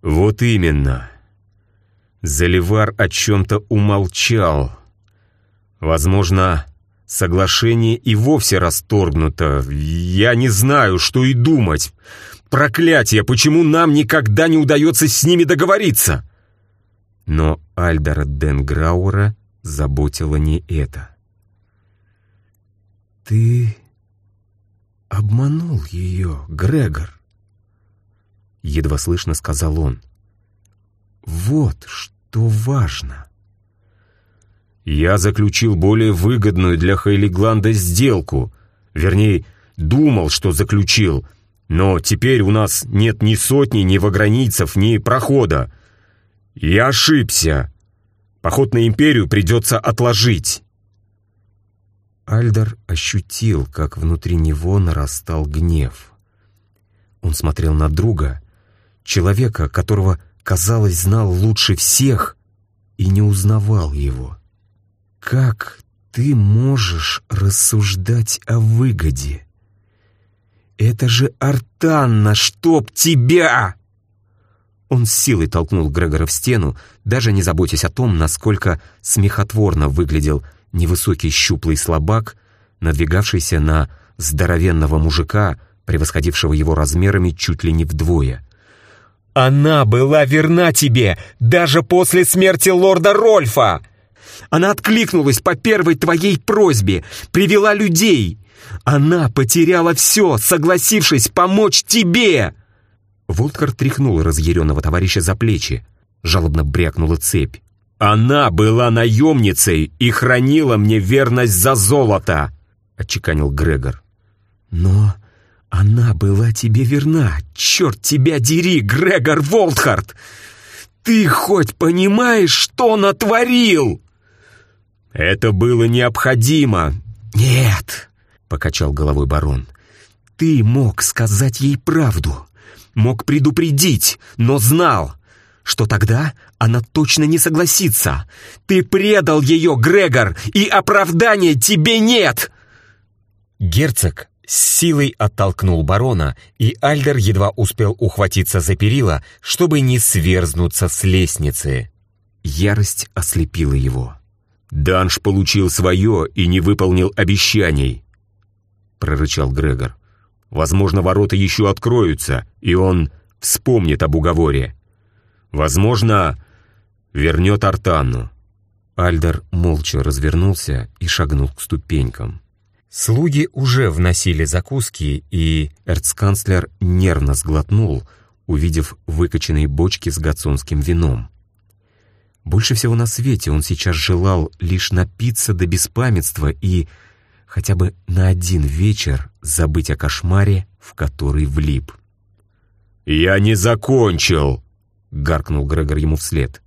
D: «Вот именно. Заливар о чем-то умолчал. Возможно, соглашение и вовсе расторгнуто. Я не знаю, что и думать. Проклятие, почему нам никогда не удается с ними договориться?»
A: Но Альдера Денграура заботило не это. «Ты обманул ее, Грегор», — едва слышно сказал он. «Вот что важно».
D: «Я заключил более выгодную для Хейлигланда сделку. Вернее, думал, что заключил. Но теперь у нас нет ни сотни, ни вагранийцев, ни прохода. Я ошибся. Поход на империю придется отложить».
A: Альдар ощутил, как внутри него нарастал гнев. Он смотрел на друга, человека, которого, казалось, знал лучше всех, и не узнавал его. «Как ты можешь рассуждать о выгоде? Это же Артанна, чтоб тебя!» Он с силой толкнул Грегора в стену, даже не заботясь о том, насколько смехотворно выглядел невысокий щуплый слабак, надвигавшийся на здоровенного мужика, превосходившего его размерами чуть ли не вдвое. «Она была верна тебе, даже после смерти лорда Рольфа! Она откликнулась по первой твоей просьбе, привела людей! Она потеряла все, согласившись помочь тебе!» Волткар тряхнул разъяренного товарища за плечи. Жалобно брякнула цепь.
D: «Она была наемницей и хранила мне верность за золото!» — отчеканил Грегор.
A: «Но она была тебе верна! Черт тебя дери, Грегор Волтхард! Ты хоть понимаешь, что натворил?»
D: «Это было необходимо!»
A: «Нет!» — покачал головой барон. «Ты мог сказать ей правду, мог предупредить, но знал, что тогда она точно не согласится. Ты предал ее, Грегор, и оправдания тебе нет!» Герцог с силой оттолкнул барона, и Альдер едва успел ухватиться за перила, чтобы не сверзнуться с лестницы. Ярость ослепила его.
D: «Данш получил свое и не выполнил обещаний», — прорычал Грегор. «Возможно, ворота еще откроются, и он вспомнит об уговоре. Возможно, вернет Артанну».
A: Альдер молча развернулся и шагнул к ступенькам. Слуги уже вносили закуски, и эрцканцлер нервно сглотнул, увидев выкоченные бочки с гацонским вином. Больше всего на свете он сейчас желал лишь напиться до беспамятства и хотя бы на один вечер забыть о кошмаре, в который влип.
D: «Я не закончил!» — гаркнул Грегор ему вслед.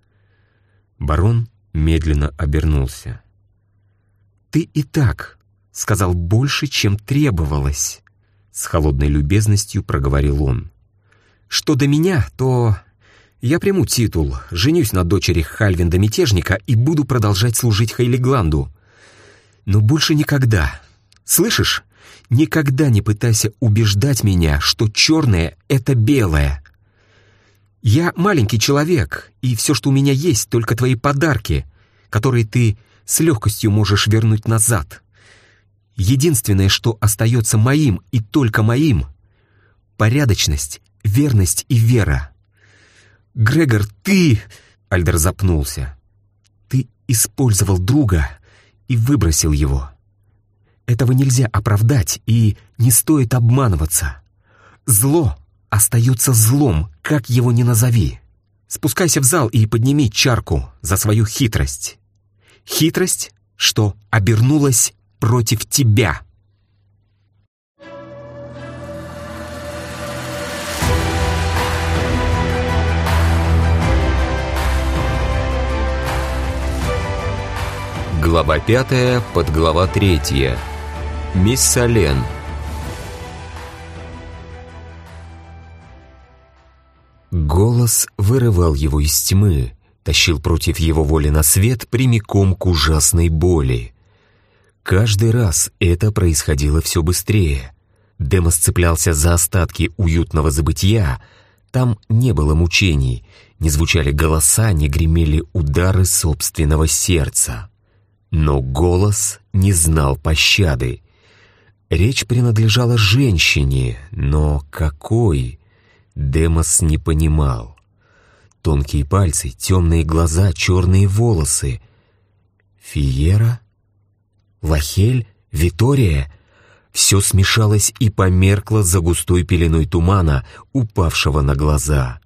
A: Барон медленно обернулся. «Ты и так сказал больше, чем требовалось», — с холодной любезностью проговорил он. «Что до меня, то я приму титул, женюсь на дочери Хальвинда-мятежника и буду продолжать служить Хейлигланду. Но больше никогда, слышишь, никогда не пытайся убеждать меня, что черное — это белое. Я маленький человек, и все, что у меня есть, только твои подарки, которые ты с легкостью можешь вернуть назад». Единственное, что остается моим и только моим — порядочность, верность и вера. Грегор, ты...» — Альдер запнулся. «Ты использовал друга и выбросил его. этого нельзя оправдать и не стоит обманываться. Зло остается злом, как его ни назови. Спускайся в зал и подними чарку за свою хитрость. Хитрость, что обернулась против тебя.
C: Глава пятая, подглава третья. Мисс Сален. Голос вырывал его из тьмы, тащил против его воли на свет прямиком к ужасной боли. Каждый раз это происходило все быстрее. Демос цеплялся за остатки уютного забытия, там не было мучений, не звучали голоса, не гремели удары собственного сердца. Но голос не знал пощады. Речь принадлежала женщине, но какой? Демос не понимал. Тонкие пальцы, темные глаза, черные волосы. Фиера? Лахель? Витория? Все смешалось и померкло за густой пеленой тумана, упавшего на глаза.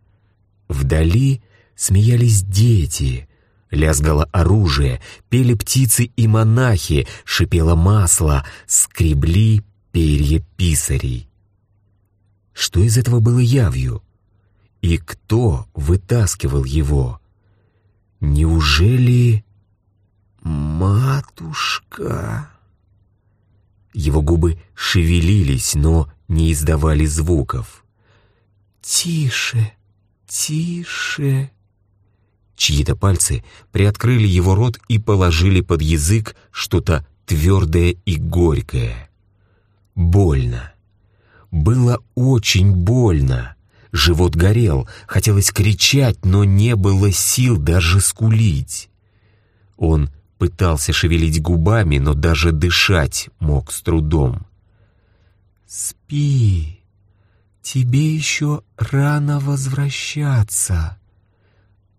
C: Вдали смеялись дети, лязгало оружие, пели птицы и монахи, шипело масло, скребли перья писарей. Что из этого было явью? И кто вытаскивал его? Неужели... «Матушка...» Его губы шевелились, но не издавали звуков. «Тише, тише...» Чьи-то пальцы приоткрыли его рот и положили под язык что-то твердое и горькое. Больно. Было очень больно. Живот горел, хотелось кричать, но не было сил даже скулить. Он пытался шевелить губами, но даже дышать мог с трудом. «Спи, тебе еще рано возвращаться».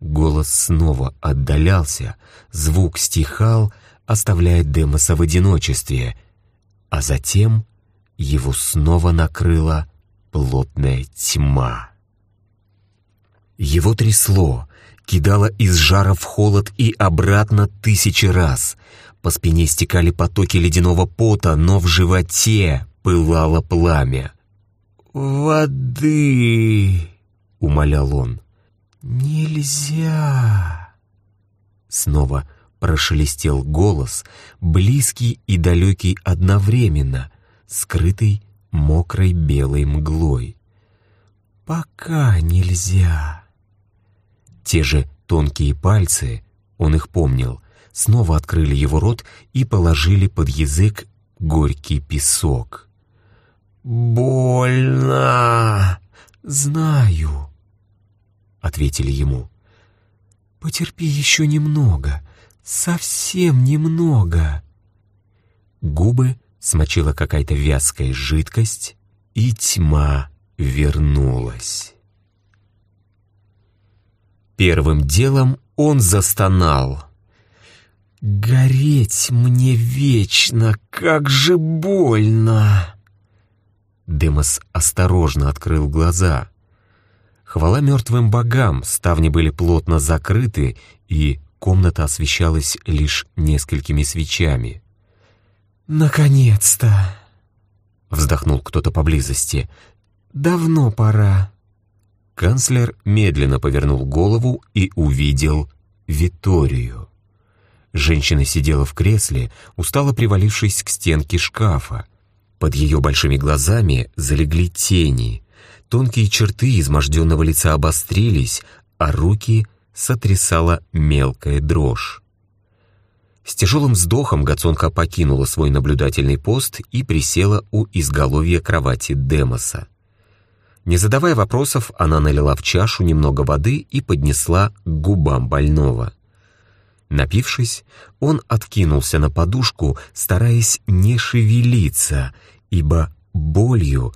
C: Голос снова отдалялся, звук стихал, оставляя Демоса в одиночестве, а затем его снова накрыла плотная тьма. Его трясло, кидало из жара в холод и обратно тысячи раз. По спине стекали потоки ледяного пота, но в животе пылало пламя. «Воды!» — умолял он. «Нельзя!» Снова прошелестел голос, близкий и далекий одновременно, скрытый мокрой белой мглой. «Пока нельзя!» Те же тонкие пальцы, он их помнил, снова открыли его рот и положили под язык горький песок. «Больно! Знаю!» — ответили ему. «Потерпи еще немного, совсем немного!» Губы смочила какая-то вязкая жидкость, и тьма вернулась. Первым делом он застонал. «Гореть мне вечно, как же больно!» Демос осторожно открыл глаза. Хвала мертвым богам, ставни были плотно закрыты, и комната освещалась лишь несколькими свечами. «Наконец-то!» — вздохнул кто-то поблизости. «Давно пора». Канцлер медленно повернул голову и увидел Виторию. Женщина сидела в кресле, устало привалившись к стенке шкафа. Под ее большими глазами залегли тени. Тонкие черты изможденного лица обострились, а руки сотрясала мелкая дрожь. С тяжелым вздохом Гацонка покинула свой наблюдательный пост и присела у изголовья кровати Демоса. Не задавая вопросов, она налила в чашу немного воды и поднесла к губам больного. Напившись, он откинулся на подушку, стараясь не шевелиться, ибо болью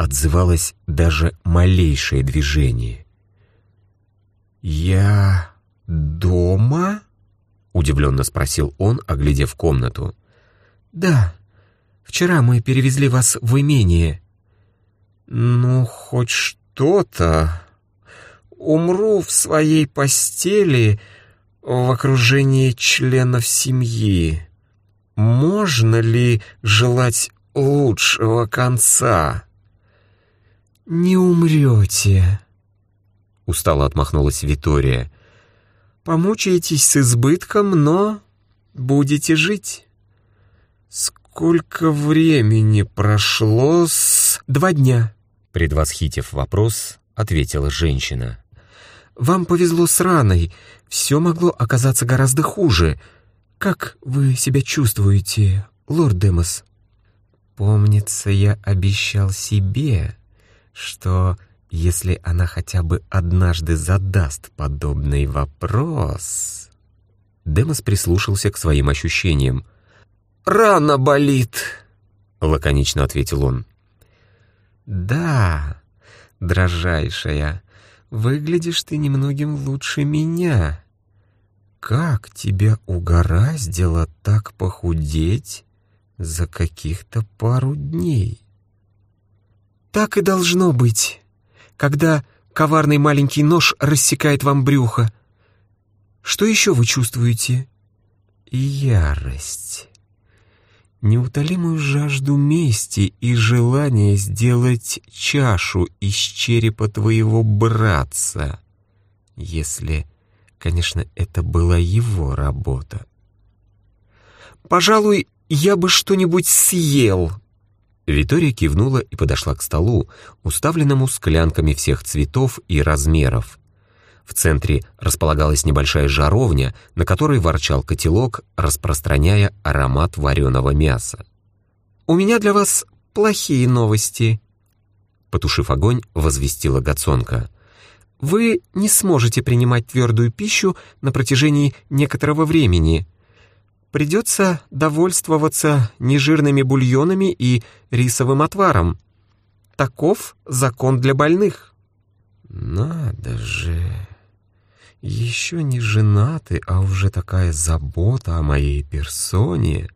C: отзывалось даже малейшее движение. «Я дома?» — удивленно спросил он, оглядев комнату. «Да,
A: Вчера мы перевезли вас в имение». «Ну, хоть что-то. Умру в своей постели в окружении членов семьи. Можно ли желать лучшего конца?» «Не умрете», — устало отмахнулась Витория. «Помучаетесь с избытком, но будете жить». «Сколько времени прошло с...» «Два дня», — предвосхитив вопрос, ответила женщина. «Вам повезло с раной. Все могло оказаться гораздо хуже. Как вы себя чувствуете, лорд Демос?» «Помнится, я обещал себе, что если она хотя бы однажды задаст подобный вопрос...» Демос прислушался к своим ощущениям. «Рана болит», — лаконично ответил он. «Да, дрожайшая, выглядишь ты немногим лучше меня. Как тебя угораздило так похудеть за каких-то пару дней?» «Так и должно быть, когда коварный маленький нож рассекает вам брюхо. Что еще вы чувствуете?» «Ярость» неутолимую жажду мести и желание сделать чашу из черепа твоего братца, если, конечно, это была его работа. «Пожалуй, я бы что-нибудь съел», Витория кивнула и подошла к столу, уставленному склянками всех цветов и размеров. В центре располагалась небольшая жаровня, на которой ворчал котелок, распространяя аромат вареного мяса. «У меня для вас плохие новости», — потушив огонь, возвестила Гацонка. «Вы не сможете принимать твердую пищу на протяжении некоторого времени. Придется довольствоваться нежирными бульонами и рисовым отваром. Таков закон для больных». «Надо же!» еще не женаты, а уже такая забота о моей персоне.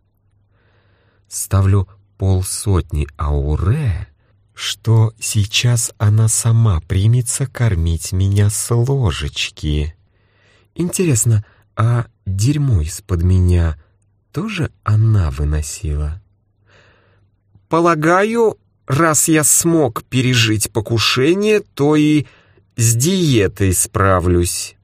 A: Ставлю полсотни ауре, что сейчас она сама примется кормить меня с ложечки. Интересно, а дерьмо из-под меня тоже она выносила? Полагаю, раз я смог пережить покушение, то и с диетой справлюсь.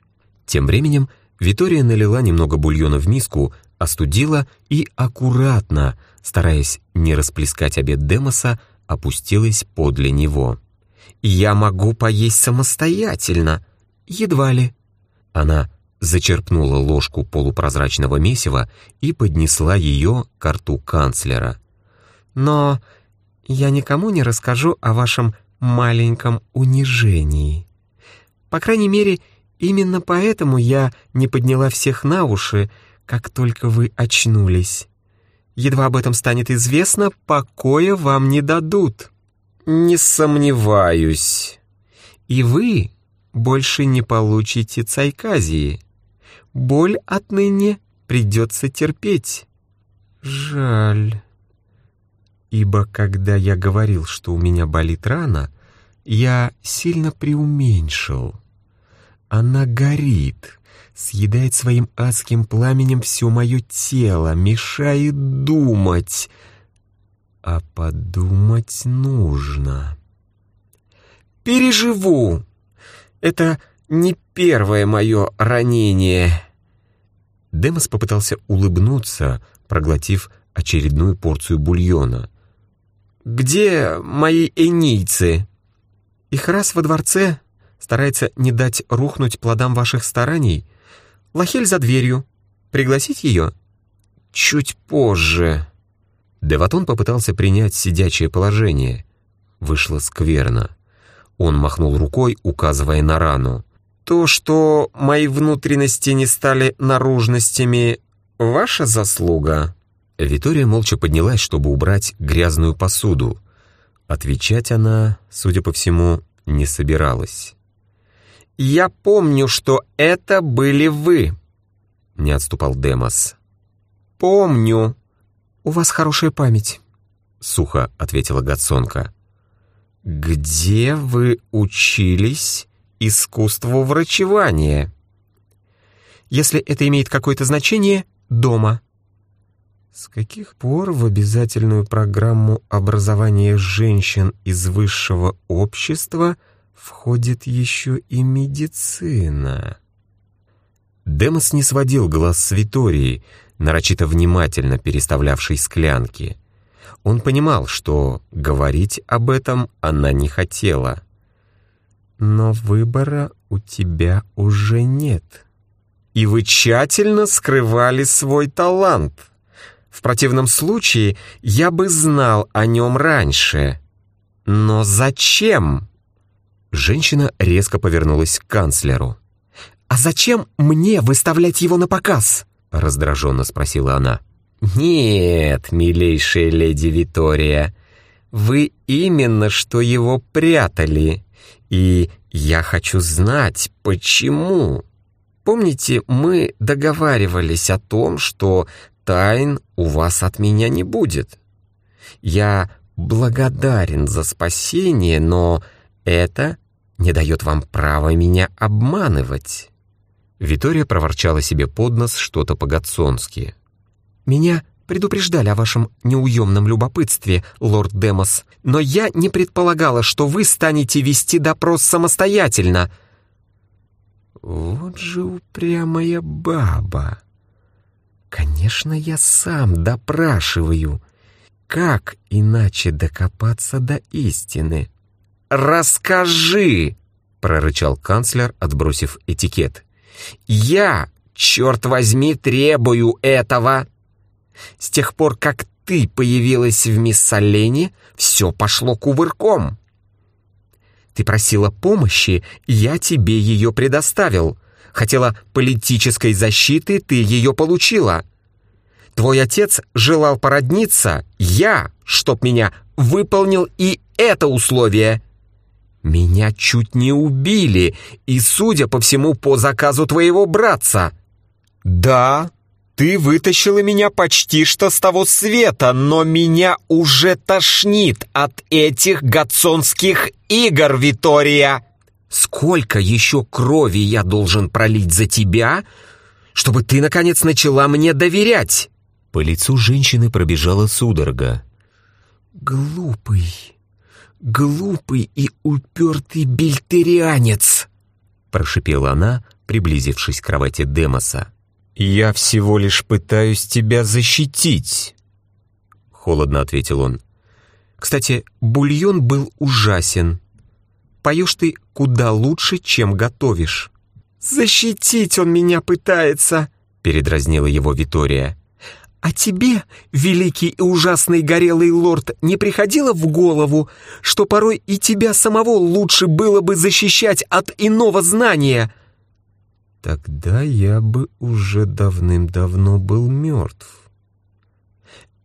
A: Тем временем Витория налила немного бульона в миску, остудила и аккуратно, стараясь не расплескать обед Демоса, опустилась подле него. «Я могу поесть самостоятельно!» «Едва ли». Она зачерпнула ложку полупрозрачного месива и поднесла ее к рту канцлера. «Но я никому не расскажу о вашем маленьком унижении. По крайней мере, Именно поэтому я не подняла всех на уши, как только вы очнулись. Едва об этом станет известно, покоя вам не дадут. Не сомневаюсь. И вы больше не получите цайказии. Боль отныне придется терпеть. Жаль. Ибо когда я говорил, что у меня болит рана, я сильно преуменьшил. Она горит, съедает своим адским пламенем все мое тело, мешает думать. А подумать нужно. «Переживу! Это не первое мое ранение!» Демос попытался улыбнуться, проглотив очередную порцию бульона. «Где мои энийцы?» «Их раз во дворце, старается не дать рухнуть плодам ваших стараний. Лахель за дверью. Пригласить ее? Чуть позже. Деватон попытался принять сидячее положение. Вышло скверно. Он махнул рукой, указывая на рану. «То, что мои внутренности не стали наружностями, ваша заслуга?» Витория молча поднялась, чтобы убрать грязную посуду. Отвечать она, судя по всему, не собиралась. «Я помню, что это были вы», — не отступал Демос. «Помню». «У вас хорошая память», — сухо ответила Гацонка. «Где вы учились искусству врачевания?» «Если это имеет какое-то значение, дома». С каких пор в обязательную программу образования женщин из высшего общества входит еще и медицина? Демос не сводил глаз с Витории, нарочито внимательно переставлявшей склянки. Он понимал, что говорить об этом она не хотела. «Но выбора у тебя уже нет. И вы тщательно скрывали свой талант. В противном случае я бы знал о нем раньше. Но зачем?» Женщина резко повернулась к канцлеру. «А зачем мне выставлять его на показ?» раздраженно спросила она. «Нет, милейшая леди Витория, вы именно что его прятали, и я хочу знать, почему. Помните, мы договаривались о том, что тайн у вас от меня не будет. Я благодарен за спасение, но это не дает вам права меня обманывать». Витория проворчала себе под нос что-то по-гатсонски. «Меня предупреждали о вашем неуемном любопытстве, лорд Демос, но я не предполагала, что вы станете вести допрос самостоятельно». «Вот же упрямая баба! Конечно, я сам допрашиваю. Как иначе докопаться до истины?» «Расскажи!» — прорычал канцлер, отбросив этикет. «Я, черт возьми, требую этого!» С тех пор, как ты появилась в Миссалене, все пошло кувырком. Ты просила помощи, я тебе ее предоставил. Хотела политической защиты, ты ее получила. Твой отец желал породниться, я, чтоб меня, выполнил и это условие. Меня чуть не убили, и, судя по всему, по заказу твоего братца. Да, ты вытащила меня почти что с того света, но меня уже тошнит от этих гацонских игр, Витория. Сколько еще крови я должен пролить за тебя, чтобы ты, наконец, начала мне доверять?»
C: По лицу женщины пробежала судорога.
A: «Глупый, глупый и упертый бельтерианец!» прошипела она, приблизившись к кровати Демоса. «Я всего лишь пытаюсь тебя защитить», — холодно ответил он. «Кстати, бульон был ужасен. Поешь ты куда лучше, чем готовишь». «Защитить он меня пытается», — передразнила его Витория. «А тебе, великий и ужасный горелый лорд, не приходило в голову, что порой и тебя самого лучше было бы защищать от иного знания?» Тогда я бы уже давным-давно был мертв.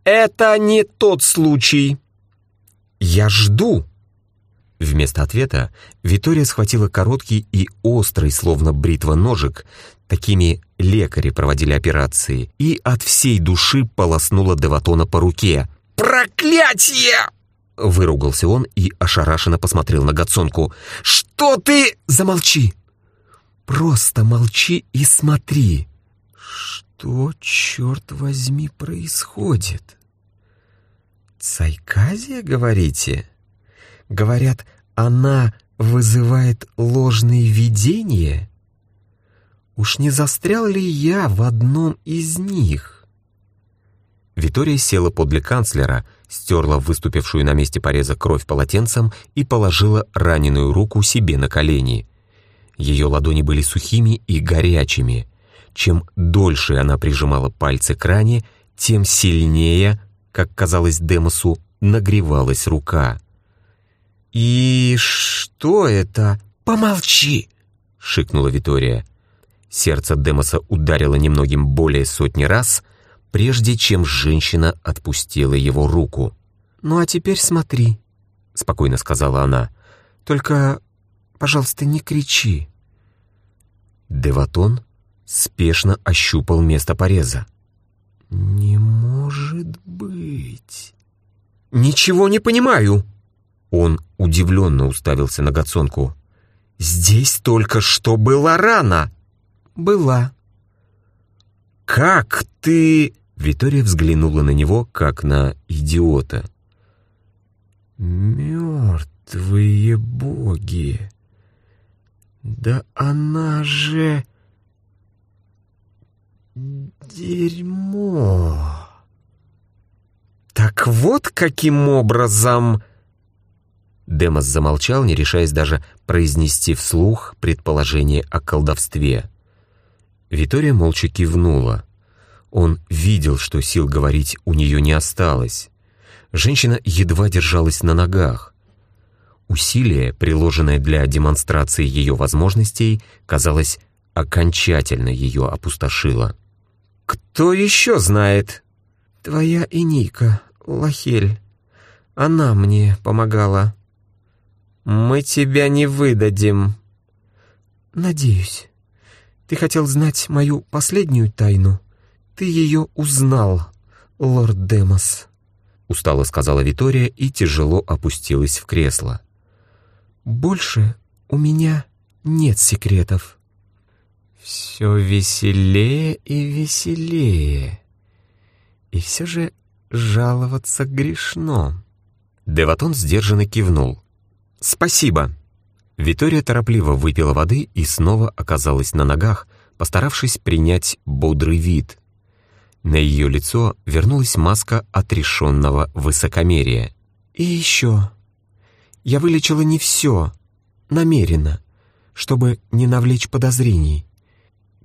A: «Это не тот случай!» «Я жду!» Вместо ответа Витория схватила короткий и острый, словно бритва ножик, такими лекари проводили операции, и от всей души полоснула Деватона по руке.
B: «Проклятие!»
A: Выругался он и ошарашенно посмотрел на Гацонку. «Что ты...» «Замолчи!» Просто молчи и смотри. Что, черт возьми, происходит? Цайказия, говорите? Говорят, она вызывает ложные видения? Уж не застрял ли я в одном из них? Витория села подле канцлера, стерла выступившую на месте пореза кровь полотенцем и положила раненую руку себе на колени — ее ладони были сухими и горячими. Чем дольше она прижимала пальцы к ране, тем сильнее, как казалось Демосу, нагревалась рука. «И что это?» «Помолчи!» — шикнула Витория. Сердце Демоса ударило немногим более сотни раз, прежде чем женщина отпустила его руку. «Ну а теперь смотри», — спокойно сказала она. «Только Пожалуйста, не кричи». Деватон спешно ощупал место пореза. «Не может быть!» ничего не понимаю». Он удивленно уставился на Гацонку. «Здесь только что была рана». «Была». «Как ты...» Витория взглянула на него, как на идиота. «Мертвые боги! Да она же... дерьмо!» «Так вот каким образом...» Демос замолчал, не решаясь даже произнести вслух предположение о колдовстве. Витория молча кивнула. Он видел, что сил говорить у нее не осталось. Женщина едва держалась на ногах. Усилие, приложенное для демонстрации ее возможностей, казалось, окончательно ее опустошило. «Кто еще знает?» «Твоя и Ника, Лахель. Она мне помогала». «Мы тебя не выдадим». «Надеюсь. Ты хотел знать мою последнюю тайну? Ты ее узнал, лорд Демос», — устало сказала Витория и тяжело опустилась в кресло. «Больше у меня нет секретов». «Все веселее и веселее. И все же жаловаться грешно». Деватон сдержанно кивнул. «Спасибо». Витория торопливо выпила воды и снова оказалась на ногах, постаравшись принять бодрый вид. На ее лицо вернулась маска отрешенного высокомерия. «И еще. Я вылечила не все, намеренно, чтобы не навлечь подозрений.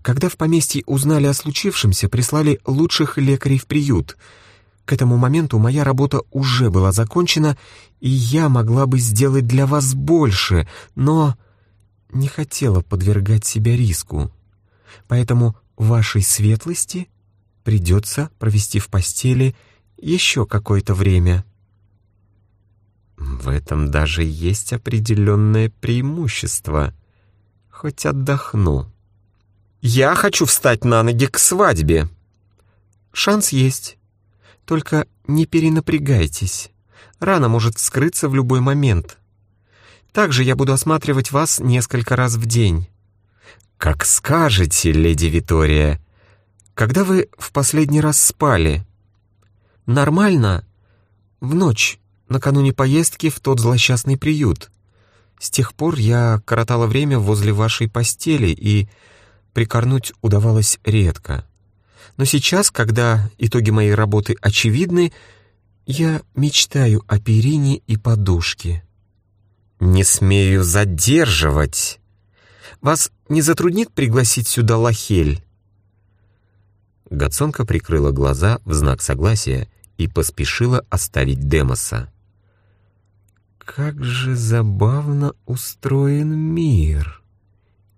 A: Когда в поместье узнали о случившемся, прислали лучших лекарей в приют — к этому моменту моя работа уже была закончена, и я могла бы сделать для вас больше, но не хотела подвергать себя риску. Поэтому вашей светлости придется провести в постели еще какое-то время. В этом даже есть определенное преимущество. Хоть отдохну. Я хочу встать на ноги к свадьбе. Шанс есть. Только не перенапрягайтесь. Рана может вскрыться в любой момент. Также я буду осматривать вас несколько раз в день. Как скажете, леди Витория. Когда вы в последний раз спали? Нормально? В ночь, накануне поездки в тот злосчастный приют. С тех пор я коротала время возле вашей постели, и прикорнуть удавалось редко. Но сейчас, когда итоги моей работы очевидны, я мечтаю о перине и подушке. Не смею задерживать. Вас не затруднит пригласить сюда Лахель? Гацонка прикрыла глаза в знак согласия и поспешила оставить Демоса. Как же забавно устроен мир.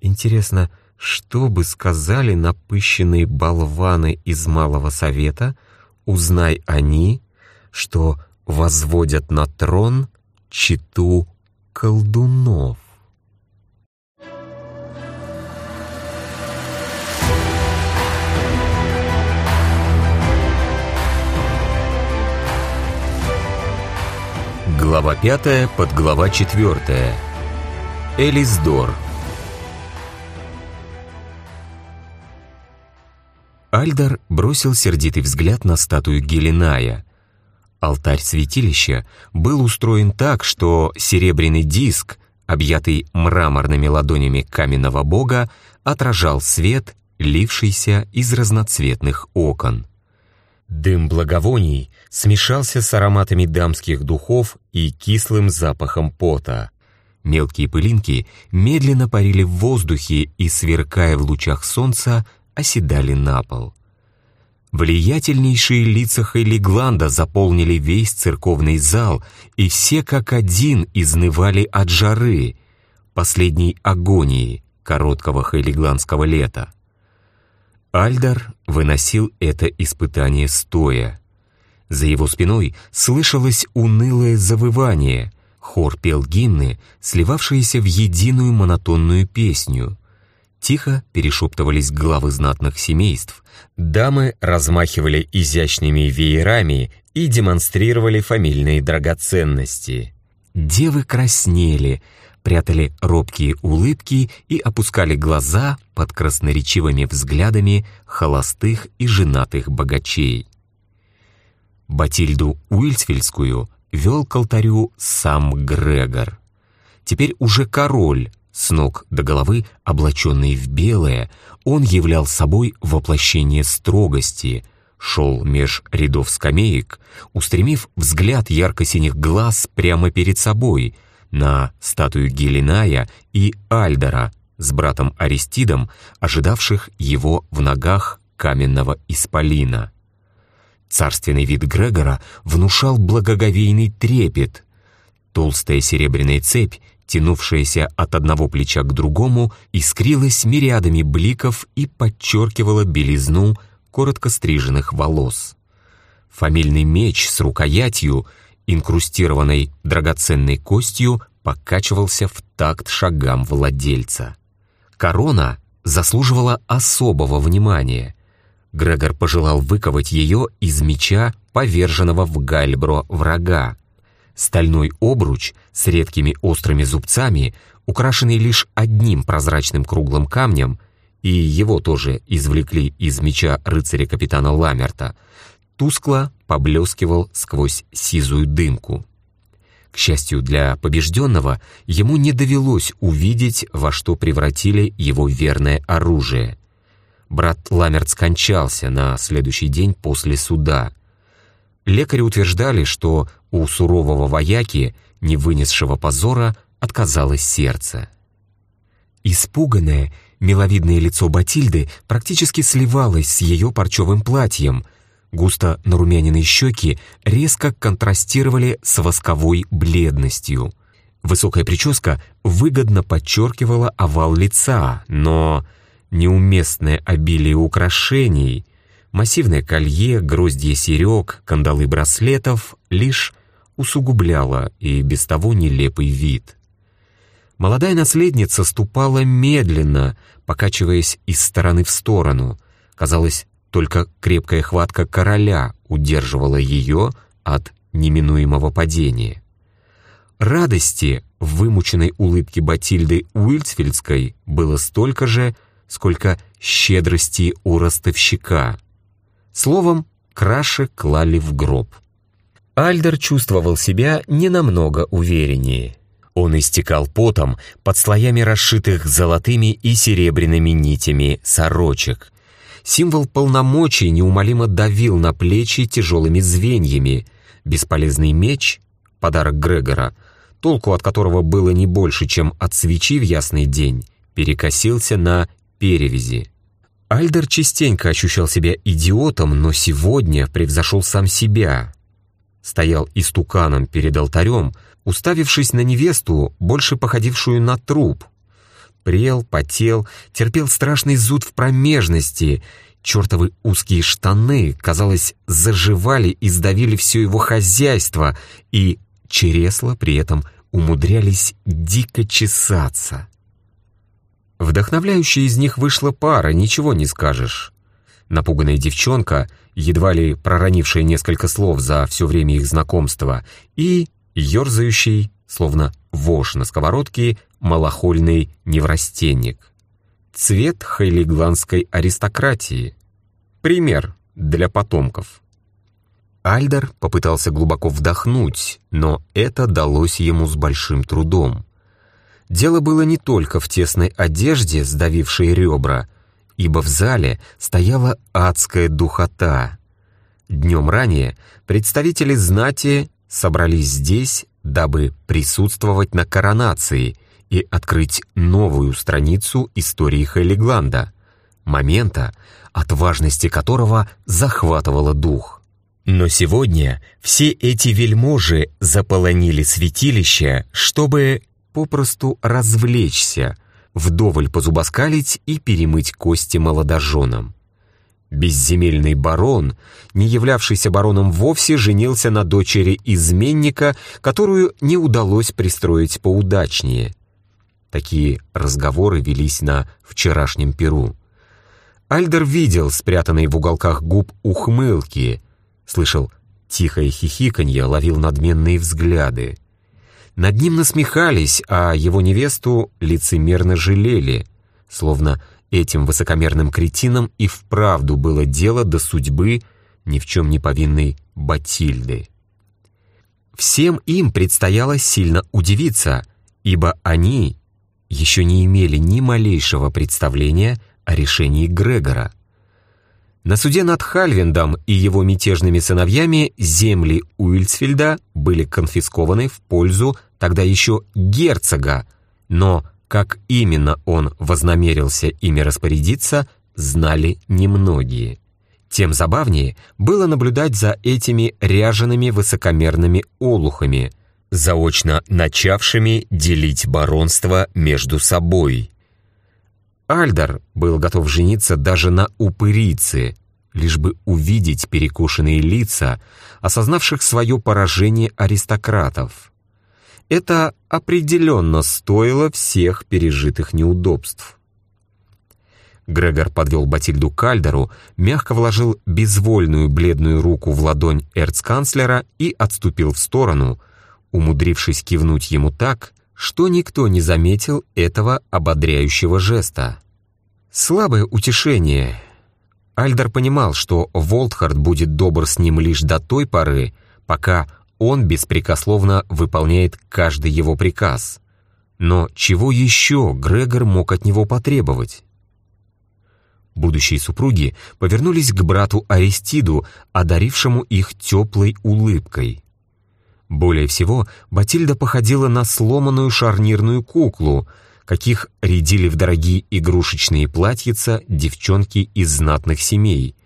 A: Интересно, что бы сказали напыщенные болваны из Малого Совета, узнай они, что возводят на трон читу колдунов? Глава пятая, подглава четвертая. Элисдор. Альдар бросил сердитый взгляд на статую Гелиная. Алтарь святилища был устроен так, что серебряный диск, объятый мраморными ладонями каменного бога, отражал свет, лившийся из разноцветных окон. Дым благовоний смешался с ароматами дамских духов и кислым запахом пота. Мелкие пылинки медленно парили в воздухе и, сверкая в лучах солнца, оседали на пол. Влиятельнейшие лица Хейлигланда заполнили весь церковный зал, и все как один изнывали от жары, последней агонии короткого хейлигландского лета. Альдар выносил это испытание стоя. За его спиной слышалось унылое завывание, хор пел гимны, сливавшиеся в единую монотонную песню — Тихо перешептывались главы знатных семейств. Дамы размахивали изящными веерами и демонстрировали фамильные драгоценности. Девы краснели, прятали робкие улыбки и опускали глаза под красноречивыми взглядами холостых и женатых богачей. Батильду Уильсфельдскую вел к алтарю сам Грегор. Теперь уже король, с ног до головы облаченный в белое, он являл собой воплощение строгости, шел меж рядов скамеек, устремив взгляд ярко-синих глаз прямо перед собой на статую Гелиная и Альдера с братом Аристидом, ожидавших его в ногах каменного исполина. Царственный вид Грегора внушал благоговейный трепет. Толстая серебряная цепь тянувшаяся от одного плеча к другому, искрилась мириадами бликов и подчеркивала белизну коротко стриженных волос. Фамильный меч с рукоятью, инкрустированной драгоценной костью, покачивался в такт шагам владельца. Корона заслуживала особого внимания. Грегор пожелал выковать ее из меча, поверженного в Гальбро врага, Стальной обруч с редкими острыми зубцами, украшенный лишь одним прозрачным круглым камнем, и его тоже извлекли из меча рыцаря капитана Ламерта, тускло поблескивал сквозь сизую дымку. К счастью для побежденного, ему не довелось увидеть, во что превратили его верное оружие. Брат Ламерт скончался на следующий день после суда. Лекари утверждали, что у сурового вояки, не вынесшего позора, отказалось сердце. Испуганное, миловидное лицо Батильды практически сливалось с ее парчевым платьем. Густо нарумяненные щеки резко контрастировали с восковой бледностью. Высокая прическа выгодно подчеркивала овал лица, но неуместное обилие украшений, массивное колье, гроздья серег, кандалы браслетов лишь усугубляло и без того нелепый вид. Молодая наследница ступала медленно, покачиваясь из стороны в сторону. Казалось, только крепкая хватка короля удерживала ее от неминуемого падения. Радости в вымученной улыбке Батильды Уильцфельдской было столько же, сколько щедрости у ростовщика. Словом, краши клали в гроб. Альдер чувствовал себя не намного увереннее. Он истекал потом под слоями расшитых золотыми и серебряными нитями сорочек. Символ полномочий неумолимо давил на плечи тяжелыми звеньями. Бесполезный меч, подарок Грегора, толку от которого было не больше, чем от свечи в ясный день, перекосился на перевязи. Альдер частенько ощущал себя идиотом, но сегодня превзошел сам себя, стоял истуканом перед алтарем, уставившись на невесту, больше походившую на труп. Прел, потел, терпел страшный зуд в промежности. Чертовы узкие штаны, казалось, заживали и сдавили все его хозяйство, и чересла при этом умудрялись дико чесаться. Вдохновляющая из них вышла пара, ничего не скажешь. Напуганная девчонка, едва ли проронившая несколько слов за все время их знакомства, и ерзающий, словно вошь на сковородке, малохольный неврастенник. Цвет хейлигландской аристократии. Пример для потомков. Альдер попытался глубоко вдохнуть, но это далось ему с большим трудом. Дело было не только в тесной одежде, сдавившей ребра, ибо в зале стояла адская духота. Днем ранее представители знати собрались здесь, дабы присутствовать на коронации и открыть новую страницу истории Хелигланда, момента, от важности которого захватывало дух. Но сегодня все эти вельможи заполонили святилище, чтобы попросту развлечься, вдоволь позубоскалить и перемыть кости молодоженам. Безземельный барон, не являвшийся бароном вовсе, женился на дочери изменника, которую не удалось пристроить поудачнее. Такие разговоры велись на вчерашнем перу. Альдер видел спрятанные в уголках губ ухмылки, слышал тихое хихиканье, ловил надменные взгляды. Над ним насмехались, а его невесту лицемерно жалели, словно этим высокомерным кретинам и вправду было дело до судьбы ни в чем не повинной Батильды. Всем им предстояло сильно удивиться, ибо они еще не имели ни малейшего представления о решении Грегора. На суде над Хальвиндом и его мятежными сыновьями земли Уильсфельда были конфискованы в пользу тогда еще герцога, но как именно он вознамерился ими распорядиться, знали немногие. Тем забавнее было наблюдать за этими ряжеными высокомерными олухами, заочно начавшими делить баронство между собой. Альдар был готов жениться даже на упырице, лишь бы увидеть перекошенные лица, осознавших свое поражение аристократов. Это определенно стоило всех пережитых неудобств. Грегор подвел Батильду к Альдеру, мягко вложил безвольную бледную руку в ладонь эрцканцлера и отступил в сторону, умудрившись кивнуть ему так, что никто не заметил этого ободряющего жеста. Слабое утешение. Альдер понимал, что Волтхард будет добр с ним лишь до той поры, пока он беспрекословно выполняет каждый его приказ. Но чего еще Грегор мог от него потребовать? Будущие супруги повернулись к брату Аристиду, одарившему их теплой улыбкой. Более всего, Батильда походила на сломанную шарнирную куклу, каких рядили в дорогие игрушечные платьица девчонки из знатных семей.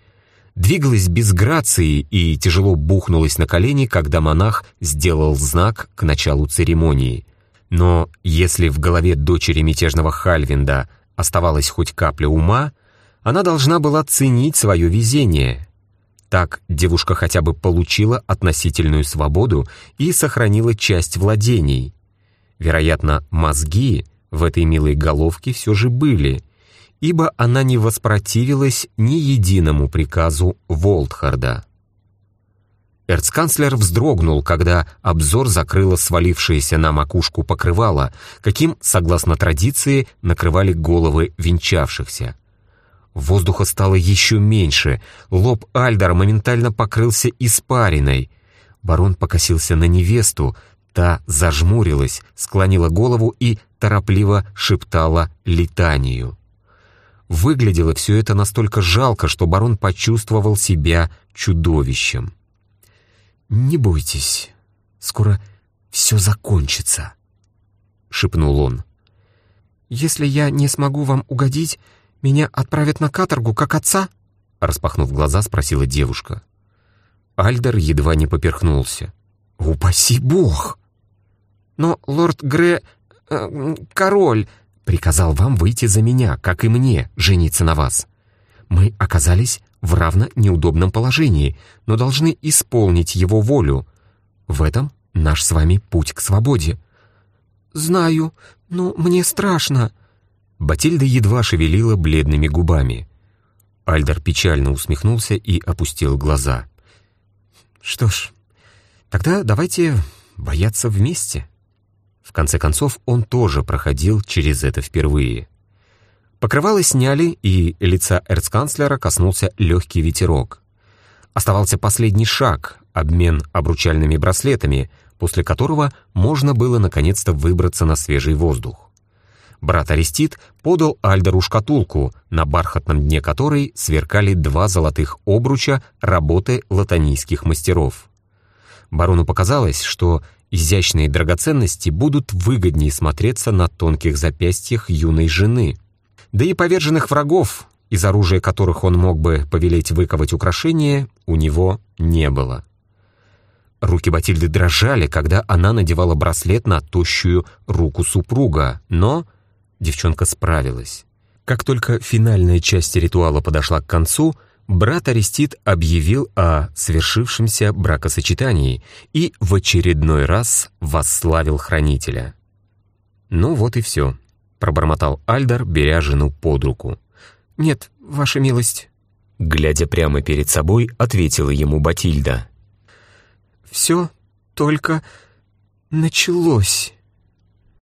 A: Двигалась без грации и тяжело бухнулась на колени, когда монах сделал знак к началу церемонии. Но если в голове дочери мятежного Хальвинда оставалась хоть капля ума, она должна была ценить свое везение. Так девушка хотя бы получила относительную свободу и сохранила часть владений. Вероятно, мозги в этой милой головке все же были, ибо она не воспротивилась ни единому приказу Волтхарда. Эрцканцлер вздрогнул, когда обзор закрыло свалившееся на макушку покрывало, каким, согласно традиции, накрывали головы венчавшихся. Воздуха стало еще меньше, лоб Альдара моментально покрылся испариной. Барон покосился на невесту, та зажмурилась, склонила голову и торопливо шептала летанию. Выглядело все это настолько жалко, что барон почувствовал себя чудовищем. «Не бойтесь, скоро все закончится», — шепнул он. «Если я не смогу вам угодить, меня отправят на каторгу, как отца?» Распахнув глаза, спросила девушка. Альдер едва не поперхнулся. «Упаси бог!» «Но лорд Гре... Э, король...» «Приказал вам выйти за меня, как и мне, жениться на вас. Мы оказались в равно неудобном положении, но должны исполнить его волю. В этом наш с вами путь к свободе». «Знаю, но мне страшно», Батильда едва шевелила бледными губами. Альдер печально усмехнулся и опустил глаза. «Что ж, тогда давайте бояться вместе». В конце концов, он тоже проходил через это впервые. Покрывало сняли, и лица эрцканцлера коснулся легкий ветерок. Оставался последний шаг — обмен обручальными браслетами, после которого можно было наконец-то выбраться на свежий воздух. Брат Арестит подал Альдеру шкатулку, на бархатном дне которой сверкали два золотых обруча работы латанийских мастеров. Барону показалось, что изящные драгоценности будут выгоднее смотреться на тонких запястьях юной жены. Да и поверженных врагов, из оружия которых он мог бы повелеть выковать украшения, у него не было. Руки Батильды дрожали, когда она надевала браслет на тощую руку супруга, но Девчонка справилась. Как только финальная часть ритуала подошла к концу, брат Арестит объявил о свершившемся бракосочетании и в очередной раз восславил хранителя. Ну вот и все. — пробормотал Альдар, беря жену под руку.
E: «Нет, ваша милость».
A: Глядя прямо перед собой, ответила ему Батильда.
E: «Все только началось».